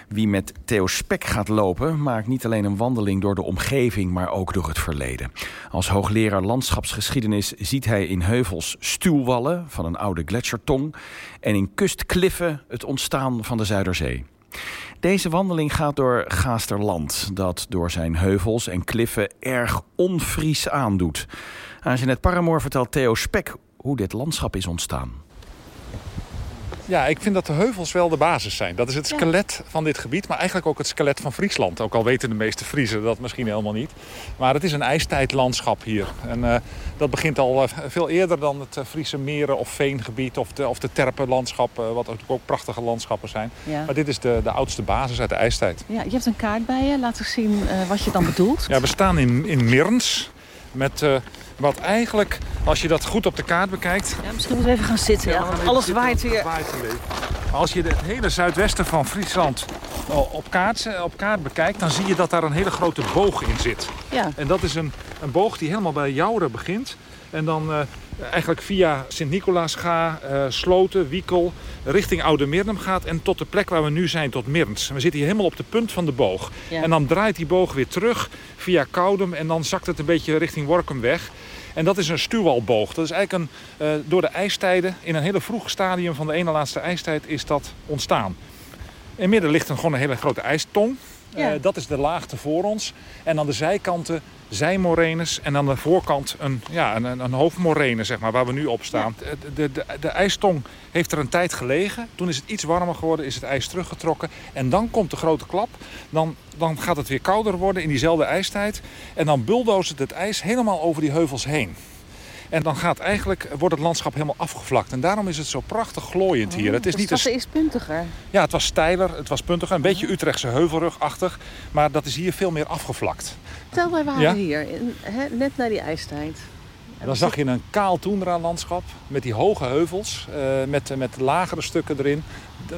Wie met Theo Spek gaat lopen, maakt niet alleen een wandeling door de omgeving, maar ook door het verleden. Als hoogleraar landschapsgeschiedenis ziet hij in heuvels stuwwallen van een oude gletsjertong en in kustkliffen het ontstaan van de Zuiderzee. Deze wandeling gaat door Gaasterland, dat door zijn heuvels en kliffen erg onfries aandoet. Aan Jeanette Paramoor vertelt Theo Spek hoe dit landschap is ontstaan. Ja, ik vind dat de heuvels wel de basis zijn. Dat is het skelet van dit gebied, maar eigenlijk ook het skelet van Friesland. Ook al weten de meeste Friesen dat misschien helemaal niet. Maar het is een ijstijdlandschap hier. En uh, dat begint al uh, veel eerder dan het uh, Friese meren- of veengebied... of de, of de terpenlandschap, wat ook, ook prachtige landschappen zijn. Ja. Maar dit is de, de oudste basis uit de ijstijd. Ja, je hebt een kaart bij je. Laat eens zien wat je dan bedoelt. Ja, we staan in, in Mirns met... Wat eigenlijk, als je dat goed op de kaart bekijkt... Ja, misschien moeten we even gaan zitten, ja, alles waait weer. Als je het hele zuidwesten van Friesland op kaart, op kaart bekijkt... dan zie je dat daar een hele grote boog in zit. Ja. En dat is een, een boog die helemaal bij Jouren begint. En dan uh, eigenlijk via Sint-Nicolaas ga, uh, Sloten, Wiekel, richting Oude Mirnum gaat... en tot de plek waar we nu zijn, tot Mirns. We zitten hier helemaal op de punt van de boog. Ja. En dan draait die boog weer terug via Koudem... en dan zakt het een beetje richting Workum weg... En dat is een stuwwalboog. Dat is eigenlijk een, uh, door de ijstijden, in een hele vroeg stadium van de ene laatste ijstijd, is dat ontstaan. In midden ligt een, gewoon een hele grote ijstong. Ja. Uh, dat is de laagte voor ons. En aan de zijkanten zijmorenes en aan de voorkant een, ja, een, een hoofdmorene, zeg maar, waar we nu op staan. De, de, de, de ijstong heeft er een tijd gelegen. Toen is het iets warmer geworden, is het ijs teruggetrokken. En dan komt de grote klap. Dan, dan gaat het weer kouder worden in diezelfde ijstijd. En dan bulldozet het ijs helemaal over die heuvels heen. En dan gaat eigenlijk, wordt het landschap helemaal afgevlakt. En daarom is het zo prachtig glooiend hier. Oh, het is niet een... is puntiger. Ja, het was steiler, het was puntiger. Een beetje Utrechtse heuvelrugachtig. Maar dat is hier veel meer afgevlakt. Stel, wij waren Ja? hier, in, hè, net na die ijstijd. Dan zag je een kaal toendra-landschap met die hoge heuvels, eh, met, met lagere stukken erin,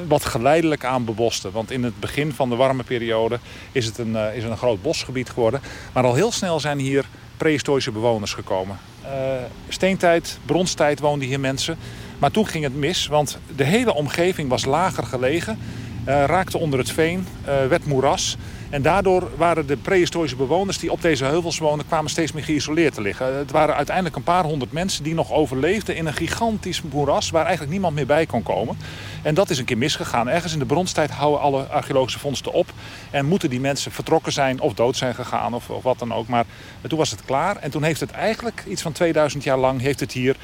wat geleidelijk aan beboste. Want in het begin van de warme periode is het een, eh, is het een groot bosgebied geworden. Maar al heel snel zijn hier prehistorische bewoners gekomen. Eh, steentijd, bronstijd woonden hier mensen. Maar toen ging het mis, want de hele omgeving was lager gelegen. Eh, raakte onder het veen, eh, werd moeras. En daardoor waren de prehistorische bewoners die op deze heuvels woonden... kwamen steeds meer geïsoleerd te liggen. Het waren uiteindelijk een paar honderd mensen die nog overleefden... in een gigantisch moeras waar eigenlijk niemand meer bij kon komen. En dat is een keer misgegaan. Ergens in de bronstijd houden alle archeologische vondsten op... en moeten die mensen vertrokken zijn of dood zijn gegaan of, of wat dan ook. Maar toen was het klaar en toen heeft het eigenlijk iets van 2000 jaar lang... heeft het hier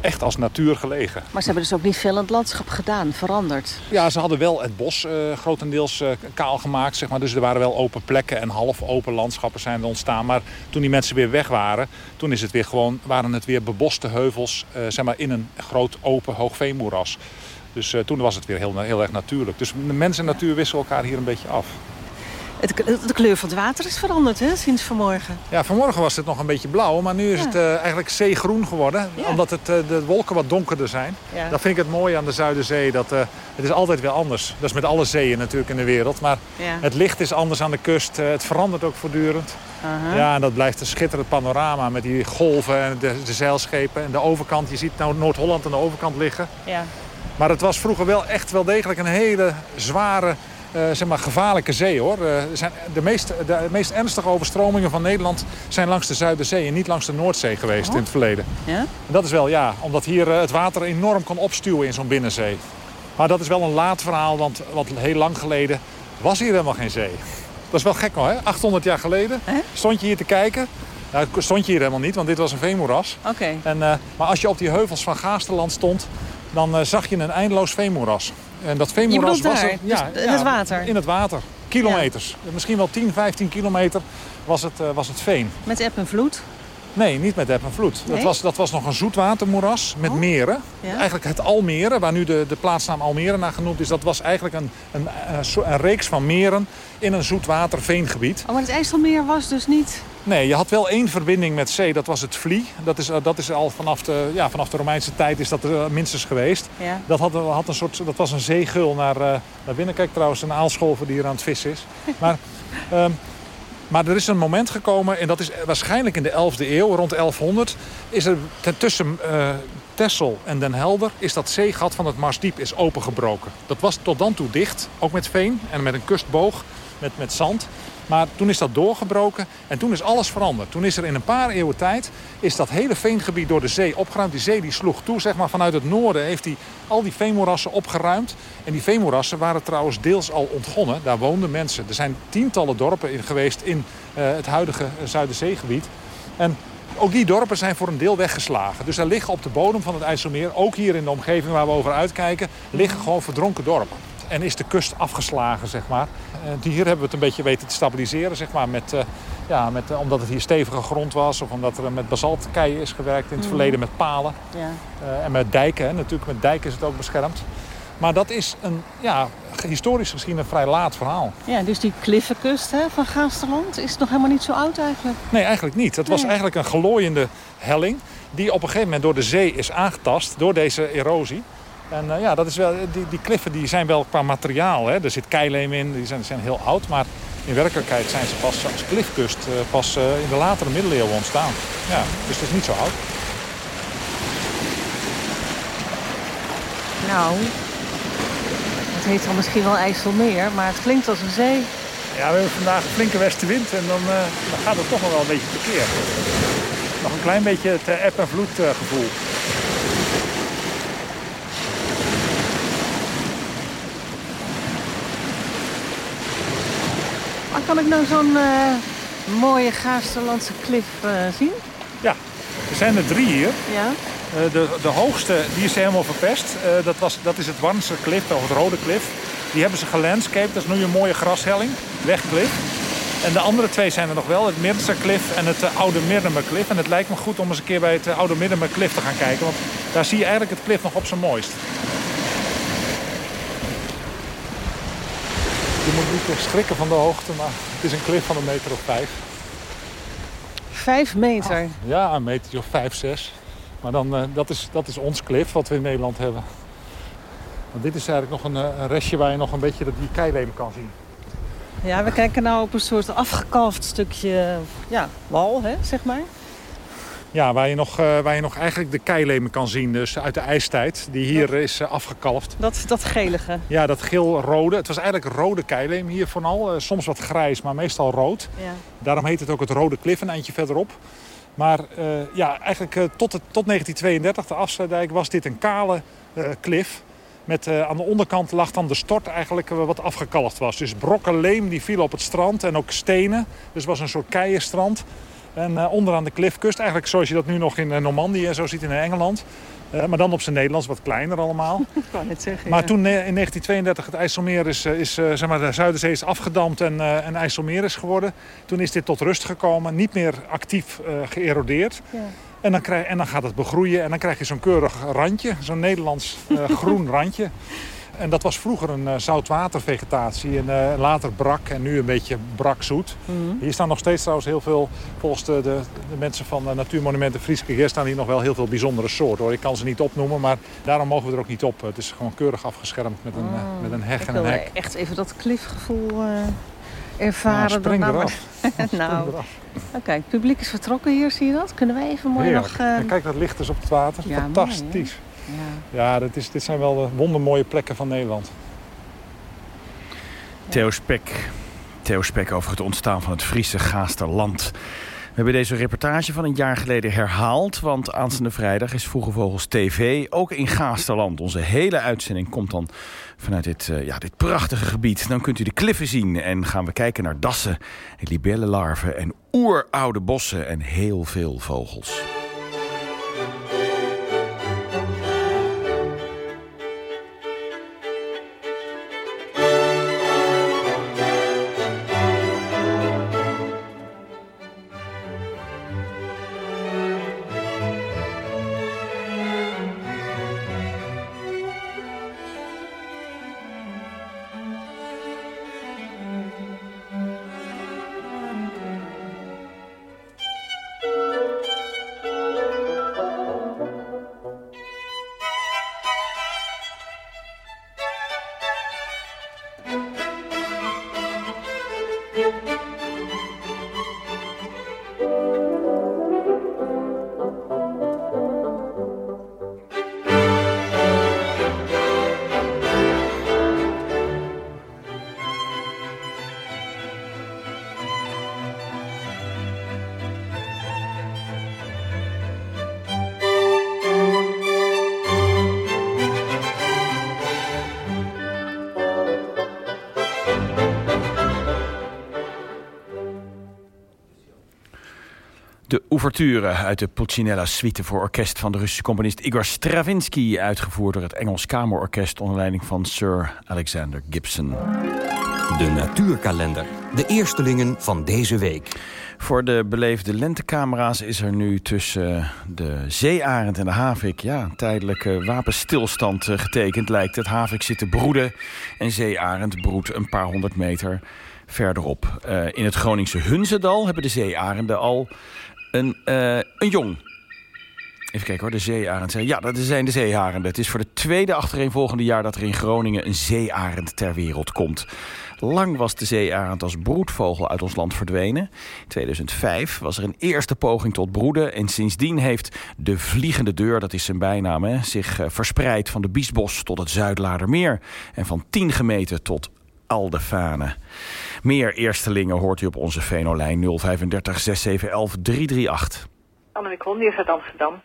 echt als natuur gelegen. Maar ze hebben dus ook niet veel aan het landschap gedaan, veranderd. Ja, ze hadden wel het bos uh, grotendeels uh, kaal gemaakt. Zeg maar. Dus er waren wel open plekken en half open landschappen zijn er ontstaan. Maar toen die mensen weer weg waren, toen is het weer gewoon, waren het weer beboste heuvels uh, zeg maar, in een groot open hoogveenmoeras. Dus toen was het weer heel, heel erg natuurlijk. Dus de mens en natuur wisselen elkaar hier een beetje af. Het, de kleur van het water is veranderd hè, sinds vanmorgen. Ja, vanmorgen was het nog een beetje blauw, maar nu is Ja. het uh, eigenlijk zeegroen geworden. Ja. Omdat het, uh, de wolken wat donkerder zijn. Ja. Dat vind ik het mooie aan de Zuiderzee. Dat, uh, het is altijd weer anders. Dat is met alle zeeën natuurlijk in de wereld. Maar het licht is anders aan de kust. het verandert ook voortdurend. Aha. Ja, en dat blijft een schitterend panorama met die golven en de, de zeilschepen. En de overkant, je ziet nou Noord-Holland aan de overkant liggen. Ja. Maar het was vroeger wel echt wel degelijk een hele zware, uh, zeg maar gevaarlijke zee hoor. Uh, er zijn de, meest, de meest ernstige overstromingen van Nederland zijn langs de Zuiderzee en niet langs de Noordzee geweest Oh. in het verleden. Ja? En dat is wel ja, omdat hier uh, het water enorm kan opstuwen in zo'n binnenzee. Maar dat is wel een laat verhaal, want wat heel lang geleden was hier helemaal geen zee. Dat is wel gek hoor, hè? 800 jaar geleden stond je hier te kijken. Nou, stond je hier helemaal niet, want dit was een veenmoeras. Oké. En, maar als je op die heuvels van Gaasterland stond, dan zag je een eindeloos veenmoeras. En dat veenmoeras was er, dus in het water? In het water. Kilometers. Misschien wel 10, 15 kilometer was het, uh, was het veen. Met eb en vloed? Nee, niet met eb en vloed. Nee? Dat, was, dat was nog een zoetwatermoeras met Oh. meren. Ja. Eigenlijk het Almere, waar nu de, de plaatsnaam Almere naar genoemd is. Dat was eigenlijk een, een, een, so- een reeks van meren in een zoetwaterveengebied. Oh, maar het IJsselmeer was dus niet... Nee, je had wel één verbinding met zee, dat was het Vlie. Dat is, eh, dat is al vanaf de, ja, vanaf de Romeinse tijd is dat er eh, minstens geweest. Ja. Dat, had, had een soort, dat was een zeegul naar, eh, naar binnen. Kijk trouwens, een aalscholver die hier aan het vissen is. Maar ehm, Maar er is een moment gekomen, en dat is waarschijnlijk in de 11e eeuw, rond 1100... is er tussen uh, Texel en Den Helder is dat zeegat van het Marsdiep is opengebroken. Dat was tot dan toe dicht, ook met veen en met een kustboog, met, met zand. Maar toen is dat doorgebroken en toen is alles veranderd. Toen is er in een paar eeuwen tijd is dat hele veengebied door de zee opgeruimd. Die zee die sloeg toe, zeg maar vanuit het noorden heeft hij al die veenmoerassen opgeruimd. En die veenmoerassen waren trouwens deels al ontgonnen. Daar woonden mensen. Er zijn tientallen dorpen in geweest in uh, het huidige Zuiderzeegebied. En ook die dorpen zijn voor een deel weggeslagen. Dus er liggen op de bodem van het IJsselmeer, ook hier in de omgeving waar we over uitkijken, liggen gewoon verdronken dorpen. En is de kust afgeslagen, zeg maar. Hier hebben we het een beetje weten te stabiliseren, zeg maar. Met, uh, ja, met, uh, omdat het hier stevige grond was. Of omdat er met basaltkeien is gewerkt in het mm. verleden met palen. Ja. Uh, en met dijken, hè. natuurlijk met dijken is het ook beschermd. Maar dat is een, ja, historisch gezien een vrij laat verhaal. Ja, dus die kliffenkust hè, van Gaasterland is nog helemaal niet zo oud eigenlijk? Nee, eigenlijk niet. Het was eigenlijk een glooiende helling... die op een gegeven moment door de zee is aangetast door deze erosie. En uh, ja, dat is wel, die, die kliffen die zijn wel qua materiaal. Hè. Er zit keileem in, die zijn, zijn heel oud. Maar in werkelijkheid zijn ze pas als klifkust uh, pas uh, in de latere middeleeuwen ontstaan. Ja, dus dat is niet zo oud. Nou, het heet dan misschien wel IJsselmeer, maar het klinkt als een zee. Ja, we hebben vandaag een flinke westenwind en dan, dan gaat het toch nog wel een beetje tekeer. Nog een klein beetje het eb- en vloed Maar kan ik nou zo'n uh, mooie Gaasterlandse klif uh, zien? Ja, er zijn er drie hier. Ja. Uh, de, de hoogste die is helemaal verpest. dat, was, dat is het Warnse klif, of het Rode klif. Die hebben ze gelandscaped. Dat is nu een mooie grashelling, wegklif. En de andere twee zijn er nog wel. Het Middense klif en het Oude Middenmer klif. En het lijkt me goed om eens een keer bij het Oude Middenmer klif te gaan kijken. Want daar zie je eigenlijk het klif nog op zijn mooist. Niet schrikken van de hoogte, maar het is een klif van een meter of vijf. Vijf meter? Ah, ja, een meter of vijf, zes. Maar dan, uh, dat, is, dat is ons klif wat we in Nederland hebben. Want dit is eigenlijk nog een, een restje waar je nog een beetje die keileem kan zien. Ja, we kijken nou op een soort afgekalfd stukje ja, wal, hè, zeg maar. Ja, waar je, nog, uh, waar je nog eigenlijk de keilemen kan zien. Dus uit de ijstijd, die hier ja. is uh, afgekalfd. Dat, dat gelige. Ja, dat geel-rode. Het was eigenlijk rode keileem hier vooral. Uh, soms wat grijs, maar meestal rood. Ja. Daarom heet het ook het Rode Klif een eindje verderop. Maar ja, eigenlijk tot, het, tot 1932, de Afsluitdijk, was dit een kale klif. Met, aan de onderkant lag dan de stort eigenlijk wat afgekalfd was. Dus brokken leem die vielen op het strand en ook stenen. Dus het was een soort keienstrand. En uh, onderaan de klifkust, eigenlijk zoals je dat nu nog in uh, Normandië en zo ziet in Engeland. Uh, maar dan op zijn Nederlands, wat kleiner allemaal. Ik kan het zeggen, maar ja. toen in 1932 het IJsselmeer is, is zeg maar de Zuiderzee is afgedamd en, en IJsselmeer is geworden. Toen is dit tot rust gekomen, niet meer actief geërodeerd. Ja. En dan, krijg, en dan gaat het begroeien en dan krijg je zo'n keurig randje, zo'n Nederlands groen randje. En dat was vroeger een uh, zoutwatervegetatie. En uh, later brak en nu een beetje brakzoet. Mhm. Mm -hmm. Hier staan nog steeds trouwens heel veel, volgens de, de, de mensen van uh, Natuurmonumenten Frieske Geer... staan hier nog wel heel veel bijzondere soorten. Hoor. Ik kan ze niet opnoemen, maar daarom mogen we er ook niet op. Het is gewoon keurig afgeschermd met een, oh. met een heg Ik en een hek. echt even dat klifgevoel ervaren. Nou, spring dan eraf. nou, okay, het publiek is vertrokken hier, zie je dat? Kunnen wij even mooi Heerlijk. nog... En kijk, dat licht is op het water. Ja, Fantastisch. Mooi, ja, dit, is, dit zijn wel de wondermooie plekken van Nederland. Theo Spek. Theo Spek over het ontstaan van het Friese Gaasterland. We hebben deze reportage van een jaar geleden herhaald... want aanstaande vrijdag is Vroege Vogels TV ook in Gaasterland. Onze hele uitzending komt dan vanuit dit, uh, ja, dit prachtige gebied. Dan kunt u de kliffen zien en gaan we kijken naar dassen... libellenlarven en oeroude bossen en heel veel vogels. Ouverture uit de Puccinella suite voor orkest van de Russische componist Igor Stravinsky, uitgevoerd door het Engels Kamerorkest onder leiding van Sir Alexander Gibson. De natuurkalender. De eerstelingen van deze week. Voor de beleefde lentecamera's is er nu tussen de zeearend en de havik... ja, tijdelijke wapenstilstand eh, getekend, lijkt het. Havik zit te broeden en zeearend broedt een paar honderd meter verderop. Uh, in het Groningse Hunzedal hebben de zeearenden al een, uh, een jong. Even kijken hoor, de zeearend. Ja, dat zijn de zeearenden. Het is voor de tweede achtereenvolgende jaar dat er in Groningen een zeearend ter wereld komt. Lang was de zeearend als broedvogel uit ons land verdwenen. In 2005 was er een eerste poging tot broeden. En sindsdien heeft de Vliegende Deur, dat is zijn bijnaam... Hè, zich uh, verspreid van de Biesbos tot het Zuidlaardermeer. En van tien gemeten tot Aldefane. Meer eerstelingen hoort u op onze Venolijn 035 6711 338. Annemiek Hondiers uit Amsterdam.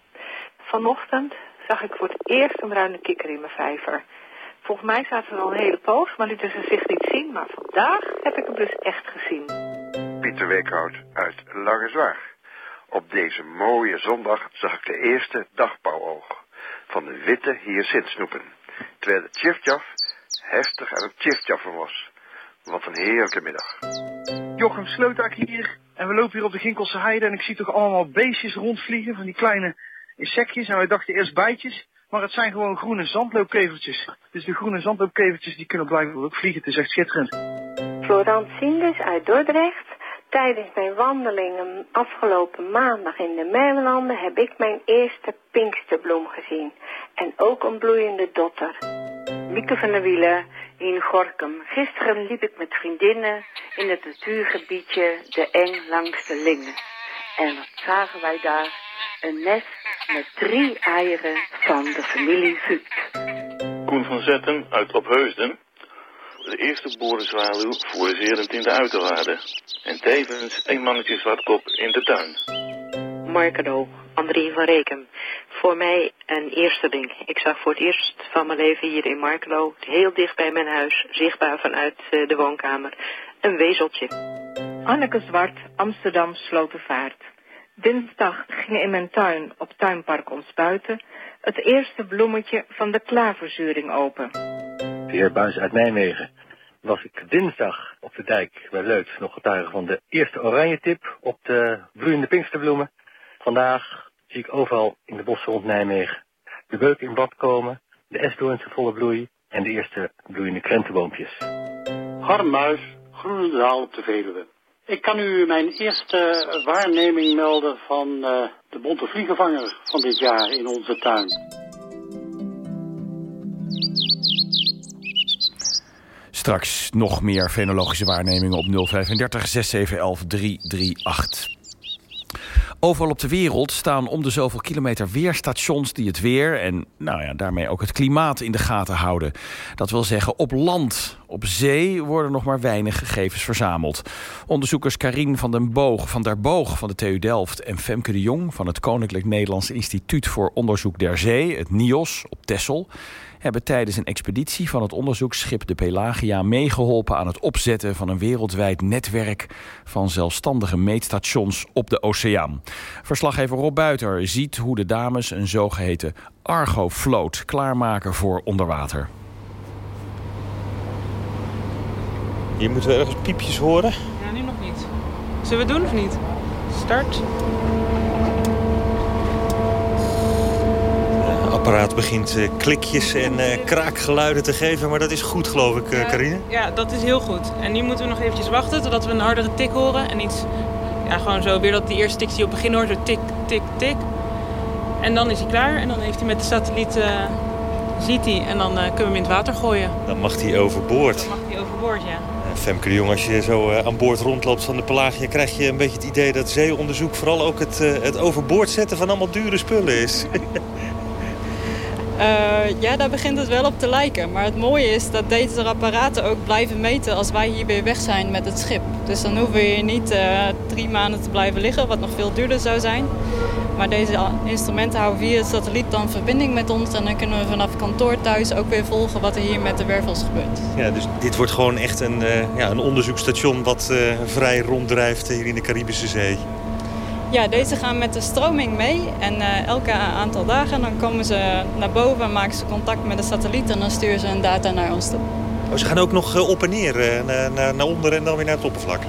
Vanochtend zag ik voor het eerst een bruine kikker in mijn vijver. Volgens mij zaten ze al een hele poos, maar lieten ze zich niet zien. Maar vandaag heb ik hem dus echt gezien. Pieter Weekhout uit Lange Zwaag. Op deze mooie zondag zag ik de eerste dagpauwoog van de witte hyacintsnoepen. Terwijl de tjiftjaf heftig aan het tjiftjaffen was. Wat een heerlijke middag. Jochem Sleutak hier. En we lopen hier op de Ginkelse Heide en ik zie toch allemaal beestjes rondvliegen van die kleine insectjes. En wij dachten eerst bijtjes, maar het zijn gewoon groene zandloopkevertjes. Dus de groene zandloopkevertjes die kunnen blijkbaar ook vliegen. Het is echt schitterend. Florent Sinders uit Dordrecht. Tijdens mijn wandelingen afgelopen maandag in de Merlanden heb ik mijn eerste pinksterbloem gezien. En ook een bloeiende dotter. Mieke van der Wielen in Gorkum. Gisteren liep ik met vriendinnen in het natuurgebiedje De Eng langs de Lingen. En wat zagen wij daar? Een nest met drie eieren van de familie Vught. Koen van Zetten uit Opheusden. De eerste boerenzwaluw fouragerend in de uiterwaarden. En tevens een mannetje zwartkop in de tuin. Markado, André van Reken. Voor mij een eerste ding. Ik zag voor het eerst van mijn leven hier in Markelo, heel dicht bij mijn huis, zichtbaar vanuit de woonkamer, een wezeltje. Anneke Zwart, Amsterdam Slotervaart. Dinsdag ging in mijn tuin op tuinpark ons buiten het eerste bloemetje van de klaverzuring open. De heer Buis uit Nijmegen. Was ik dinsdag op de dijk bij Leut nog getuige van de eerste oranje tip op de bloeiende pinksterbloemen. Vandaag zie ik overal in de bossen rond Nijmegen de beuken in bad komen, de esdoorns in volle bloei en de eerste bloeiende krentenboompjes. Harmuis, Groenendaal op de Veluwe. Ik kan u mijn eerste waarneming melden van uh, de bonte vliegenvanger van dit jaar in onze tuin. Straks nog meer fenologische waarnemingen op 035 6711 338. Overal op de wereld staan om de zoveel kilometer weerstations die het weer en nou ja, daarmee ook het klimaat in de gaten houden. Dat wil zeggen, op land, op zee worden nog maar weinig gegevens verzameld. Onderzoekers Karin van den Boog van der Boog van de TU Delft en Femke de Jong van het Koninklijk Nederlands Instituut voor Onderzoek der Zee, het NIOS, op Texel hebben tijdens een expeditie van het onderzoeksschip de Pelagia meegeholpen aan het opzetten van een wereldwijd netwerk van zelfstandige meetstations op de oceaan. Verslaggever Rob Buiter ziet hoe de dames een zogeheten Argo-float klaarmaken voor onderwater. Hier moeten we ergens piepjes horen. Ja, nu nog niet. Zullen we het doen of niet? Start. Het apparaat begint uh, klikjes en uh, kraakgeluiden te geven, maar dat is goed geloof ik, uh, ja, Carine? Ja, dat is heel goed. En nu moeten we nog eventjes wachten totdat we een hardere tik horen. En iets, ja, gewoon zo weer dat die eerste tik die je op het begin hoort, zo tik, tik, tik. En dan is hij klaar en dan heeft hij met de satelliet, ziet hij en dan kunnen we hem in het water gooien. Dan mag hij overboord. Dan mag hij overboord, ja. Femke de Jong, als je zo aan boord rondloopt van de Pelagia... krijg je een beetje het idee dat zeeonderzoek vooral ook het, het overboord zetten van allemaal dure spullen is. Uh, ja, daar begint het wel op te lijken. Maar het mooie is dat deze apparaten ook blijven meten als wij hier weer weg zijn met het schip. Dus dan hoeven we hier niet drie maanden te blijven liggen, wat nog veel duurder zou zijn. Maar deze instrumenten houden via het satelliet dan verbinding met ons. En dan kunnen we vanaf kantoor thuis ook weer volgen wat er hier met de wervels gebeurt. Ja, dus dit wordt gewoon echt een, uh, ja, een onderzoeksstation wat vrij ronddrijft hier in de Caribische Zee. Ja, deze gaan met de stroming mee. En uh, elke aantal dagen dan komen ze naar boven en maken ze contact met de satelliet. En dan sturen ze hun data naar ons toe. Oh, ze gaan ook nog uh, op en neer, uh, naar, naar, naar onder en dan weer naar het oppervlak?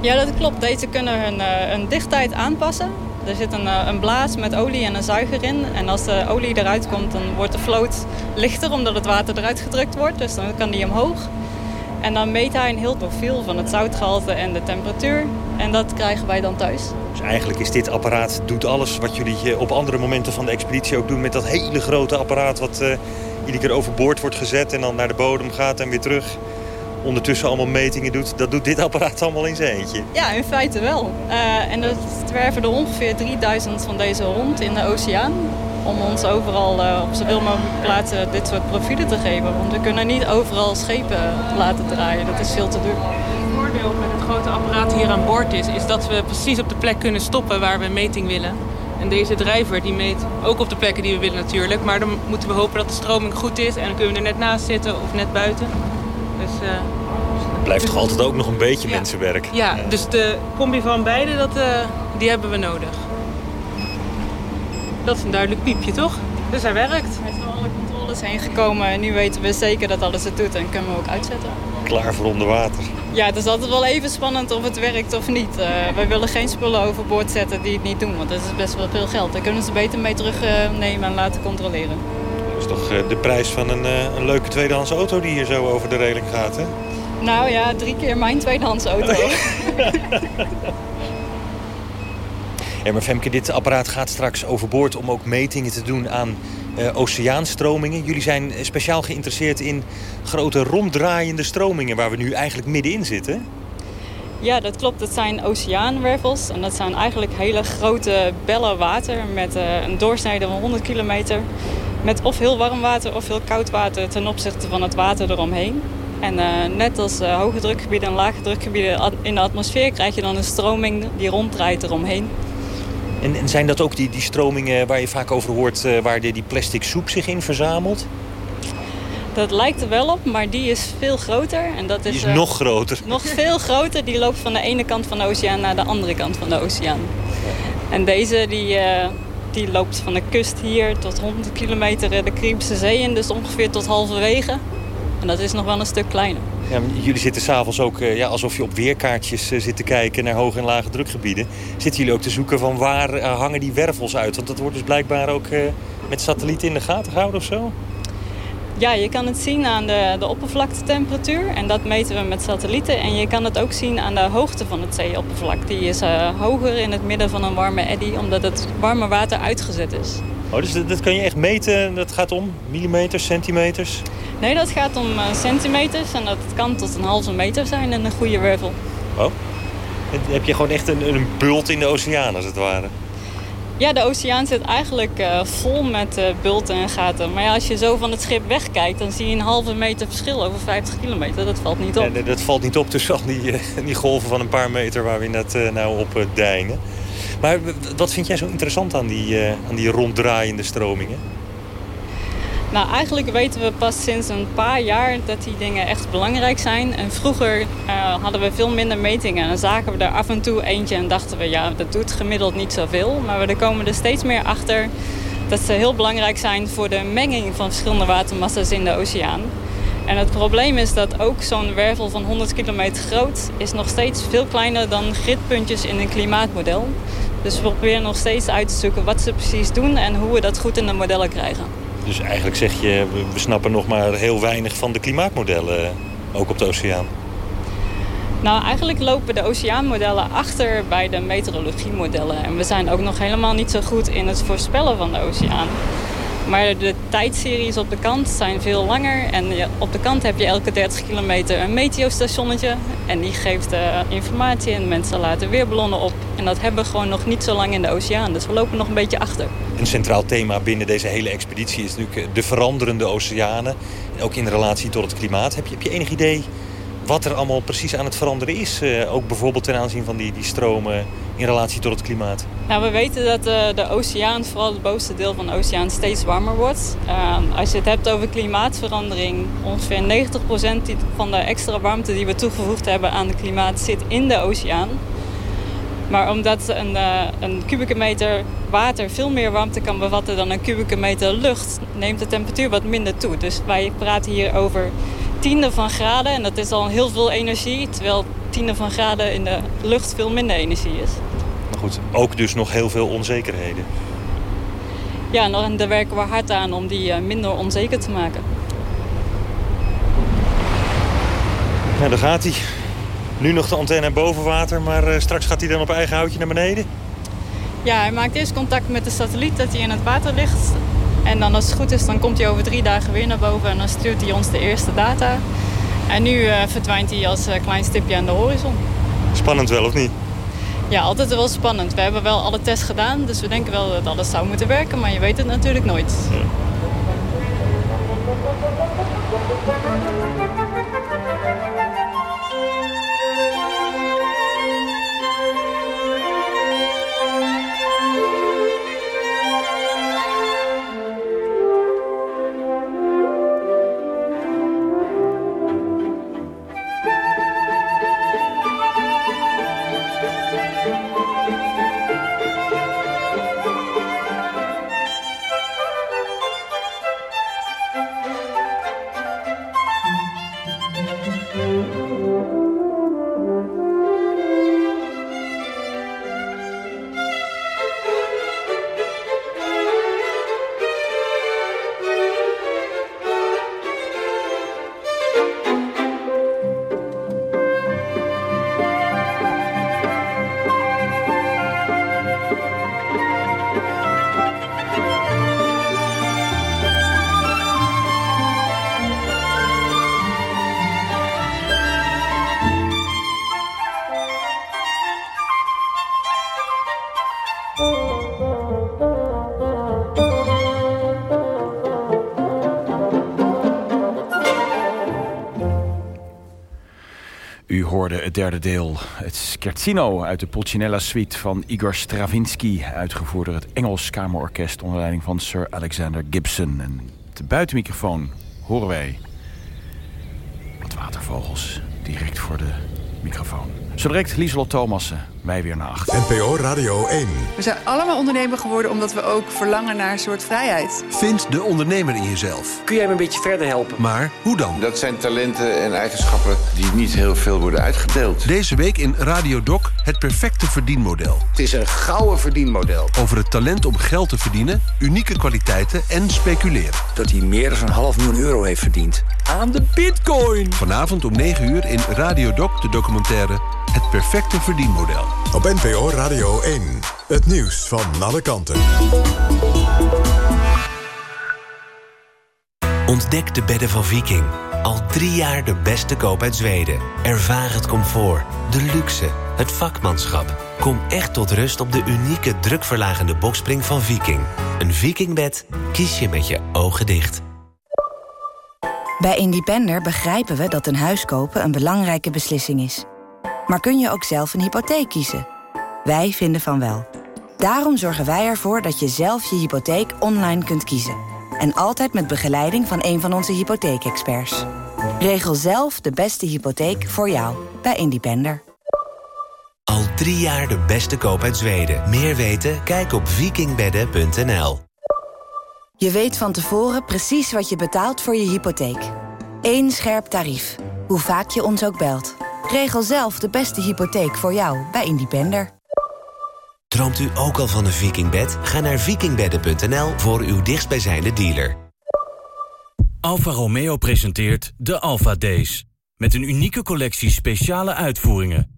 Ja, dat klopt. Deze kunnen hun, hun dichtheid aanpassen. Er zit een, een, blaas met olie en een zuiger in. En als de olie eruit komt, dan wordt de vloot lichter omdat het water eruit gedrukt wordt. Dus dan kan die omhoog. En dan meet hij een heel profiel van het zoutgehalte en de temperatuur. En dat krijgen wij dan thuis. Dus eigenlijk is dit apparaat, doet alles wat jullie op andere momenten van de expeditie ook doen... met dat hele grote apparaat wat uh, iedere keer overboord wordt gezet... en dan naar de bodem gaat en weer terug. Ondertussen allemaal metingen doet. Dat doet dit apparaat allemaal in zijn eentje. Ja, in feite wel. Uh, en er zwerven er ongeveer 3000 van deze rond in de oceaan om ons overal uh, op zoveel mogelijk plaatsen dit soort profielen te geven. Want we kunnen niet overal schepen laten draaien. Dat is veel te duur. Het voordeel met het grote apparaat hier aan boord is, is dat we precies op de plek kunnen stoppen waar we een meting willen. En deze drijver die meet ook op de plekken die we willen natuurlijk. Maar dan moeten we hopen dat de stroming goed is. En dan kunnen we er net naast zitten of net buiten. Dus, uh, het blijft toch altijd ook nog een beetje ja. mensenwerk. Ja, ja, dus de combi van beide, dat, uh, die hebben we nodig. Dat is een duidelijk piepje, toch? Dus hij werkt. Hij is door alle controles heen gekomen en nu weten we zeker dat alles het doet en kunnen we ook uitzetten. Klaar voor onder water. Ja, het is altijd wel even spannend of het werkt of niet. Uh, wij willen geen spullen overboord zetten die het niet doen, want dat is best wel veel geld. Daar kunnen ze beter mee terugnemen en laten controleren. Dat is toch uh, de prijs van een, uh, een leuke tweedehands auto die hier zo over de reling gaat, hè? Nou ja, drie keer mijn tweedehands auto. Ja, maar Femke, dit apparaat gaat straks overboord om ook metingen te doen aan uh, oceaanstromingen. Jullie zijn speciaal geïnteresseerd in grote ronddraaiende stromingen... waar we nu eigenlijk middenin zitten. Ja, dat klopt. Dat zijn oceaanwervels. En dat zijn eigenlijk hele grote bellen water... met uh, een doorsnede van 100 kilometer. Met of heel warm water of heel koud water ten opzichte van het water eromheen. En uh, net als uh, hoge drukgebieden en lage drukgebieden in de atmosfeer... krijg je dan een stroming die ronddraait eromheen. En, en, zijn dat ook die, die stromingen waar je vaak over hoort... Uh, waar de, die plastic soep zich in verzamelt? Dat lijkt er wel op, maar die is veel groter. En dat is, die is nog groter? Nog veel groter. Die loopt van de ene kant van de oceaan naar de andere kant van de oceaan. En deze die, die loopt van de kust hier tot 100 kilometer de Caribische Zee in. Dus ongeveer tot halverwege. En dat is nog wel een stuk kleiner. Ja, jullie zitten s'avonds ook uh, ja, alsof je op weerkaartjes uh, zit te kijken naar hoge en lage drukgebieden. Zitten jullie ook te zoeken van waar uh, hangen die wervels uit? Want dat wordt dus blijkbaar ook met satellieten in de gaten gehouden of zo? Ja, je kan het zien aan de, de oppervlaktetemperatuur. En dat meten we met satellieten. En je kan het ook zien aan de hoogte van het zeeoppervlak. Die is hoger in het midden van een warme eddy, omdat het warme water uitgezet is. Oh, dus dat, dat kan je echt meten? Dat gaat om millimeters, centimeters? Nee, dat gaat om uh, centimeters en dat kan tot een halve meter zijn in een goede wervel. Oh, heb je gewoon echt een, een bult in de oceaan als het ware? Ja, de oceaan zit eigenlijk uh, vol met uh, bulten en gaten. Maar als je zo van het schip wegkijkt, dan zie je een halve meter verschil over 50 kilometer. Dat valt niet op. Ja, dat valt niet op tussen al die, die golven van een paar meter waar we net nou op dijnen. Maar wat vind jij zo interessant aan die, aan die ronddraaiende stromingen? Nou, eigenlijk weten we pas sinds een paar jaar dat die dingen echt belangrijk zijn. En vroeger uh, hadden we veel minder metingen. En dan zagen we er af en toe eentje en dachten we, ja, dat doet gemiddeld niet zoveel. Maar we komen er steeds meer achter dat ze heel belangrijk zijn voor de menging van verschillende watermassa's in de oceaan. En het probleem is dat ook zo'n wervel van 100 kilometer groot is nog steeds veel kleiner dan gridpuntjes in een klimaatmodel. Dus we proberen nog steeds uit te zoeken wat ze precies doen en hoe we dat goed in de modellen krijgen. Dus eigenlijk zeg je, we snappen nog maar heel weinig van de klimaatmodellen, ook op de oceaan. Nou, eigenlijk lopen de oceaanmodellen achter bij de meteorologiemodellen. En we zijn ook nog helemaal niet zo goed in het voorspellen van de oceaan. Maar de tijdseries op de kant zijn veel langer. En op de kant heb je elke 30 kilometer een meteostationnetje. En die geeft uh, informatie en mensen laten weerballonnen op. En dat hebben we gewoon nog niet zo lang in de oceaan. Dus we lopen nog een beetje achter. Een centraal thema binnen deze hele expeditie is natuurlijk de veranderende oceanen. Ook in relatie tot het klimaat. Heb je, heb je enig idee wat er allemaal precies aan het veranderen is? Uh, ook bijvoorbeeld ten aanzien van die, die stromen in relatie tot het klimaat. We weten dat de, de oceaan, vooral het bovenste deel van de oceaan, steeds warmer wordt. Uh, als je het hebt over klimaatverandering, ongeveer 90% van de extra warmte die we toegevoegd hebben aan het klimaat zit in de oceaan. Maar omdat een, uh, een kubieke meter water veel meer warmte kan bevatten dan een kubieke meter lucht, neemt de temperatuur wat minder toe. Dus wij praten hier over tienden van graden en dat is al heel veel energie, terwijl tienden van graden in de lucht veel minder energie is. Maar goed, ook dus nog heel veel onzekerheden. Ja, en daar werken we hard aan om die uh, minder onzeker te maken. Nou, daar gaat hij. Nu nog de antenne boven water, maar uh, straks gaat hij dan op eigen houtje naar beneden? Ja, hij maakt eerst contact met de satelliet dat hij in het water ligt. En dan als het goed is, dan komt hij over drie dagen weer naar boven en dan stuurt hij ons de eerste data. En nu uh, verdwijnt hij als uh, klein stipje aan de horizon. Spannend wel, of niet? Ja, altijd wel spannend. We hebben wel alle tests gedaan, dus we denken wel dat alles zou moeten werken, maar je weet het natuurlijk nooit. Ja. Het derde deel. Het Scherzino uit de Pulcinella Suite van Igor Stravinsky... uitgevoerd door het Engels Kamerorkest... onder leiding van Sir Alexander Gibson. En de buitenmicrofoon horen wij wat watervogels Zo direct Lieselot Thomassen, wij weer naar achter. NPO Radio 1. We zijn allemaal ondernemer geworden omdat we ook verlangen naar een soort vrijheid. Vind de ondernemer in jezelf. Kun jij me een beetje verder helpen? Maar hoe dan? Dat zijn talenten en eigenschappen die niet heel veel worden uitgedeeld. Deze week in Radio Doc het perfecte verdienmodel. Het is een gouden verdienmodel. Over het talent om geld te verdienen, unieke kwaliteiten en speculeren. Dat hij meer dan een half miljoen euro heeft verdiend. Aan de bitcoin! Vanavond om 9 uur in Radio Doc de documentaire Het perfecte verdienmodel. Op NPO Radio 1. Het nieuws van alle kanten. Ontdek de bedden van Viking. Al drie jaar de beste koop uit Zweden. Ervaar het comfort, de luxe, het vakmanschap. Kom echt tot rust op de unieke drukverlagende bokspring van Viking. Een Vikingbed kies je met je ogen dicht. Bij Independer begrijpen we dat een huis kopen een belangrijke beslissing is. Maar kun je ook zelf een hypotheek kiezen? Wij vinden van wel. Daarom zorgen wij ervoor dat je zelf je hypotheek online kunt kiezen. En altijd met begeleiding van een van onze hypotheekexperts. Regel zelf de beste hypotheek voor jou bij Independer. Al drie jaar de beste koop uit Zweden. Meer weten? Kijk op vikingbedden.nl. Je weet van tevoren precies wat je betaalt voor je hypotheek. Eén scherp tarief, hoe vaak je ons ook belt. Regel zelf de beste hypotheek voor jou bij Independer. Droomt u ook al van een vikingbed? Ga naar vikingbedden.nl voor uw dichtstbijzijnde dealer. Alfa Romeo presenteert de Alfa Days. Met een unieke collectie speciale uitvoeringen.